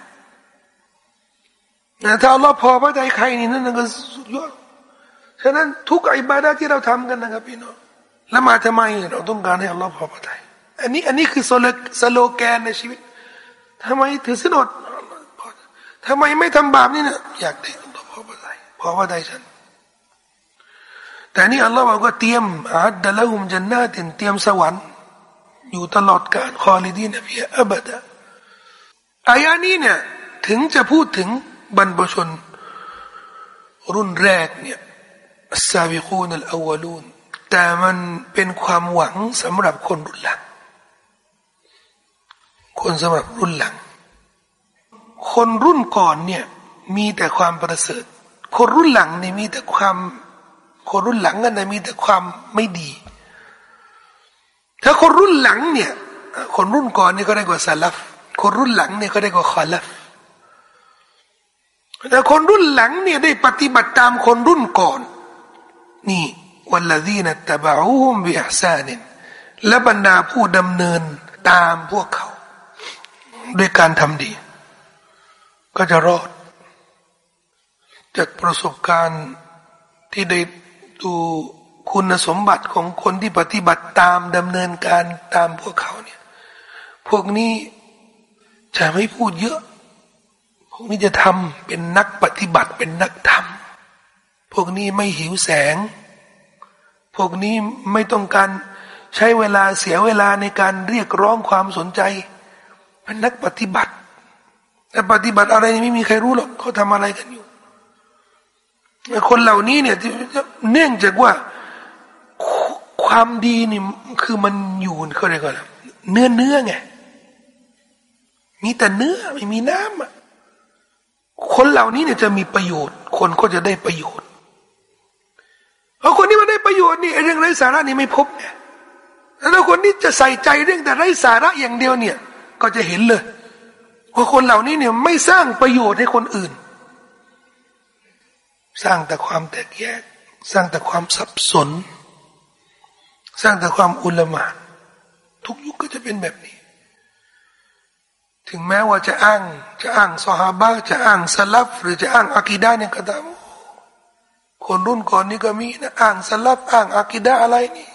นะถ้าอัลลอฮ์พอพระทัยใครนี่นั่นก็สุดยอดฉะนั้นทุกอิบาดาที่เราทำกันนะครับพี่น้องแล้วมาทำไมเราต้องการให้อัลลอฮ์พอพระทัยอันนี้อันนี้คือโซลสโลแกนในชีวิตทำไมถือสินอดทำไมไม่ทำบาปนี่นะอยากได้อัลลอฮ์พอพระทัยพอพระทัยฉัน แต่นี่อัลลอฮ์บอกว่าเตรียมأعد لهم جناتเตรียมสวรรค์อยู่ตลอดกาลخالدين فيها أبداอายานี้เนี่ยถึงจะพูดถึงบรรพชน รุ่นแรกเนี่ยซาบิคูนอัลอวลูนแต่มันเป็นความหวังสำหรับคนรุ่นหลัง คนสำหรับรุ่นหลัง คนรุ่นก่อนเนี่ยมีแต่ความประเสริฐ คนรุ่นหลังเนี่ยมีแต่ความ คนรุ่นหลังกันนะมีแต่ความไม่ดี ถ้าคนรุ่นหลังเนี่ยคนรุ่นก่อนนี่ก็ได้กว่าซาลฟคนรุ่นหลังเนี่ยก็ได้กว่าคอลัฟแต่คนรุ่นหลังเนี่ยได้ปฏิบัติตามคนรุ่นก่อน นี่วัลลดีนัตบะอูมบิอัซานินและบรรดาผู้ดำเนินตามพวกเขา ด้วยการทำดี ก็จะรอด จากประสบการณ์ที่ได้ ดูคุณสมบัติของคนที่ปฏิบัติตามดำเนินการตามพวกเขาเนี่ย พวกนี้จะไม่พูดเยอะ พวกนี้จะทำเป็นนักปฏิบัติเป็นนักทำพวกนี้ไม่หิวแสง พวกนี้ไม่ต้องการใช้เวลาเสียเวลาในการเรียกร้องความสนใจเป็นนักปฏิบัติ แต่ปฏิบัติอะไรไม่มีใครรู้หรอกเขาทำอะไรกันอยู่ คนเหล่านี้เนี่ยเนื่องจากว่าความดีนี่คือมันอยู่เขาเรียกว่าเนื้อเนื้อไงมีแต่เนื้อไม่มีน้ำคนเหล่านี้เนี่ยจะมีประโยชน์ คนก็จะได้ประโยชน์เพราะคนที่มาได้ประโยชน์นี่เรื่องไร้สาระนี่ไม่พบเนี่ยแล้วคนที่จะใส่ใจเรื่องแต่ไร้สาระอย่างเดียวเนี่ย ก็จะเห็นเลยว่าคนเหล่านี้เนี่ยไม่สร้างประโยชน์ให้คนอื่น สร้างแต่ความแตกแยก สร้างแต่ความสับสน สร้างแต่ความอุลมานทุกยุคก็จะเป็นแบบนี้ ถึงแม้ว่าจะอ้างจะอ้างสฮาบะจะอ้างสลับหรือจะอ้างอากีดาเนี่ยก็ตามคนรุ่นก่อนนี่ก็มีนะอ้างสลับอ้างอากีดาอะไรนี่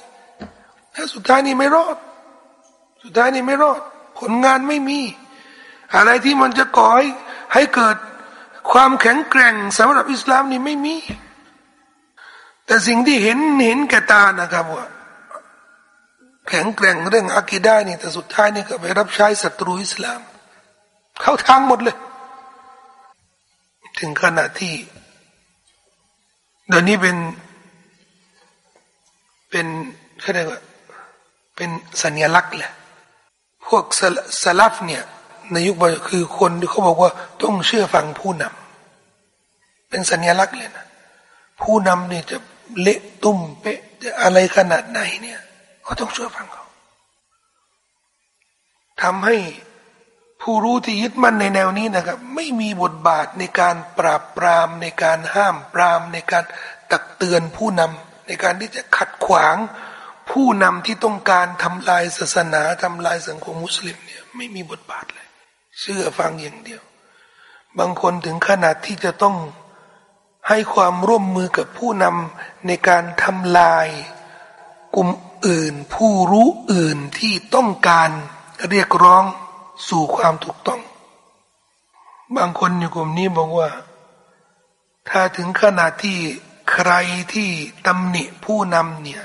ถ้าสุดท้ายนี่ไม่รอด สุดท้ายนี่ไม่รอด ผลงานไม่มี อะไรที่มันจะก่อให้ให้เกิด ความแข็งแกร่งสำหรับอิสลามนี่ไม่มี แต่สิ่งที่เห็นเห็นแก่ตานะครับว่าแข็งแกร่งเรื่องอากีได้นี่แต่สุดท้ายนี่ก็ไปรับใช้ศัตรูอิสลาม เข้าทางหมดเลย ถึงขณะที่ เดี๋ยวนี้เป็นเป็นเขาเรียกว่าเป็นสัญลักษณ์แหละพวกสลับเนี่ย ในยุคปัจจุบันคือคนที่เขาบอกว่าต้องเชื่อฟังผู้นำเป็นสัญลักษณ์เลยนะผู้นำเนี่ยจะเละตุ้มเป๊ะจะอะไรขนาดไหนเนี่ยเขาต้องเชื่อฟังเขาทำให้ผู้รู้ที่ยึดมั่นในแนวนี้นะครับ ไม่มีบทบาทในการปราบปรามในการห้ามปรามในการตักเตือนผู้นำในการที่จะขัดขวาง ผู้นำที่ต้องการทำลายศาสนาทำลายสังคมมุสลิมเนี่ยไม่มีบทบาทเลย เชื่อฟังอย่างเดียว บางคนถึงขนาดที่จะต้องให้ความร่วมมือกับผู้นำในการทำลายกลุ่มอื่น ผู้รู้อื่นที่ต้องการเรียกร้องสู่ความถูกต้อง บางคนในกลุ่มนี้บอกว่า ถ้าถึงขนาดที่ใครที่ตำหนิผู้นำเนี่ย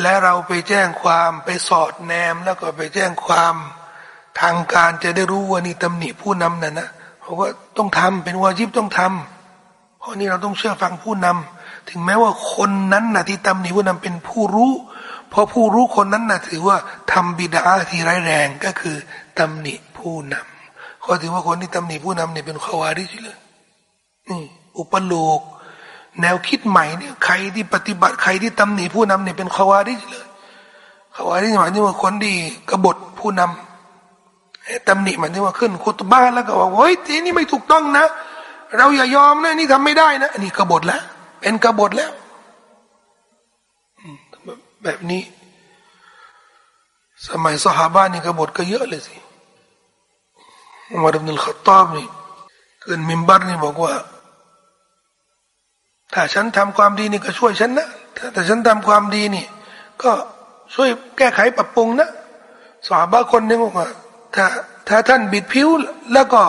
และเราไปแจ้งความไปสอดแนมแล้วก็ไปแจ้งความ ทางการจะได้รู้ว่านี่ตำหนิผู้นำน่ะนะเพราะว่าต้องทำเป็นวาจิบต้องทำเพราะนี่เราต้องเชื่อฟังผู้นำถึงแม้ว่าคนนั้นนะที่ตำหนิผู้นำเป็นผู้รู้ เพราะผู้รู้คนนั้นนะถือว่าทำบิดาที่ร้ายแรงก็คือตำหนิผู้นำเขาถือว่าคนที่ตำหนิผู้นำเนี่ยเป็นขวาริจเลยนี่อุปโลก แนวคิดใหม่เนี่ยใครที่ปฏิบัติใครที่ตำหนิผู้นำเนี่ยเป็นขวาริจเลยขวาริจหมายถึงว่าคนที่กบฏผู้นำ ตำหนิมันที่ว่าขึ้นคุตบ้านแล้วก็ว่าเฮ้ยทีนี้ไม่ถูกต้องนะ เราอย่ายอมนะนี่ทำไม่ได้นะนี่กบฏแล้ว เป็นกบฏแล้วแบบนี้ สมัยสหบ้านนี่กบฏก็เยอะเลยสิอุมารอิบนุลขตอบนี่ขึ้นมิมบัตนี่บอกว่า ถ้าฉันทำความดีนี่ก็ช่วยฉันนะถ้าแต่ฉันทำความดีนี่ ก็ช่วยแก้ไขปรับปรุงนะสาบ้าคนนึงบอกว่า ถ้าถ้าท่านบิดผิวแล้วก็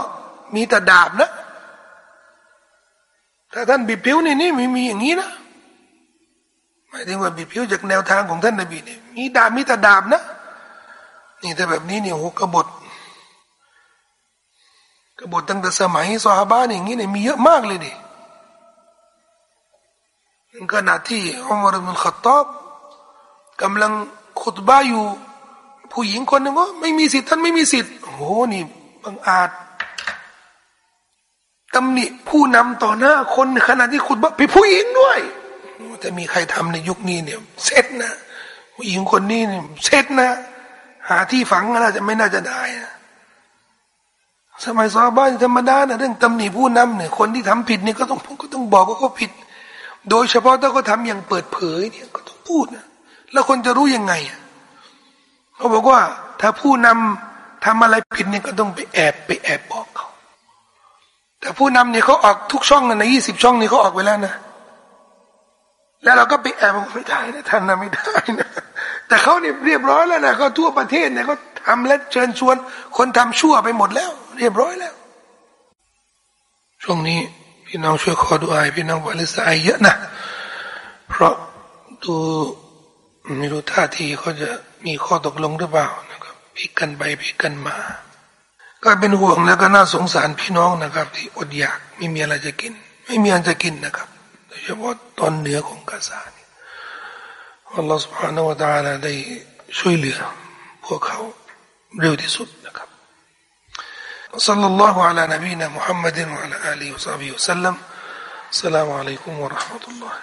มีแต่ดาบนะ ถ้าท่านบิดผิวนี่นี่มีมีอย่างนี้นะหมายถึงว่าบิดผิวจากแนวทางของท่านนบีนี่มีดาบมีแต่ดาบนะนี่แต่แบบนี้เนี่ยโหกบฏกบฏตั้งแต่สมัยซอฮาบะนี่อย่างนี้เนี่ยมีเยอะมากเลยดิขณะที่อุมารบุลขัตตอบกำลังขุดบ้าอยู่ ผู้หญิงคนหนึ่งว่าไม่มีสิทธิ์ท่านไม่มีสิทธิ์โอ้โหนี่บังอาจตำหนิผู้นำต่อหน้าคนขณะที่ขุดบ้าเป็นผู้หญิงด้วยจะมีใครทำในยุคนี้เนี่ยเสร็จนะผู้หญิงคนนี้เนี่ยเสร็จนะ หาที่ฝังน่าจะไม่น่าจะได้นะสมัยซาบ้านธรรมดานะเรื่องตำหนิผู้นำเนี่ยคนที่ทำผิดเนี่ยก็ต้องก็ต้องบอกว่าเขาผิด โดยเฉพาะถ้าเขาทาอย่างเปิดเผยเนี่ยก็ต้องพูดนะแล้วคนจะรู้ยังไง เขาบอกว่า ถ้าผู้นำทำอะไรผิดเนี่ยก็ต้องไปแอบไปแอบบอกเขา แต่ผู้นำเนี่ยเขาออกทุกช่องในยี่สิบช่องนี่เขาออกไปแล้วนะ แล้วเราก็ไปแอบไม่ได้นะท่านนะไม่ได้นะแต่เขาเนี่ยเรียบร้อยแล้วนะเขาทั่วประเทศเนี่ยเขาทำและเชิญชวน คนทำชั่วไปหมดแล้ว เรียบร้อยแล้ว ช่วงนี้พี่น้องช่วยขอดูอายพี่น้องวาลิสายเยอะนะ เพราะดูไม่รู้ท่าทีเขาจะ มีข้อตกลงหรือเปล่านะครับพิกกันไปพิกกันมา ก็เป็นห่วงแล้วก็น่าสงสารพี่น้องนะครับ ที่อดอยากไม่มีอะไรจะกิน ไม่มีอะไรจะกินนะครับโดยเฉพาะตอนเหนือของกาซาเนี่ยอัลลอฮฺ سبحانه และ تعالى ได้ช่วยเหลือ พวกเขาเร็วที่สุดนะครับ صلى الله على نبينا محمد وعلى آله وصحبه وسلم السلام عليكم ورحمة الله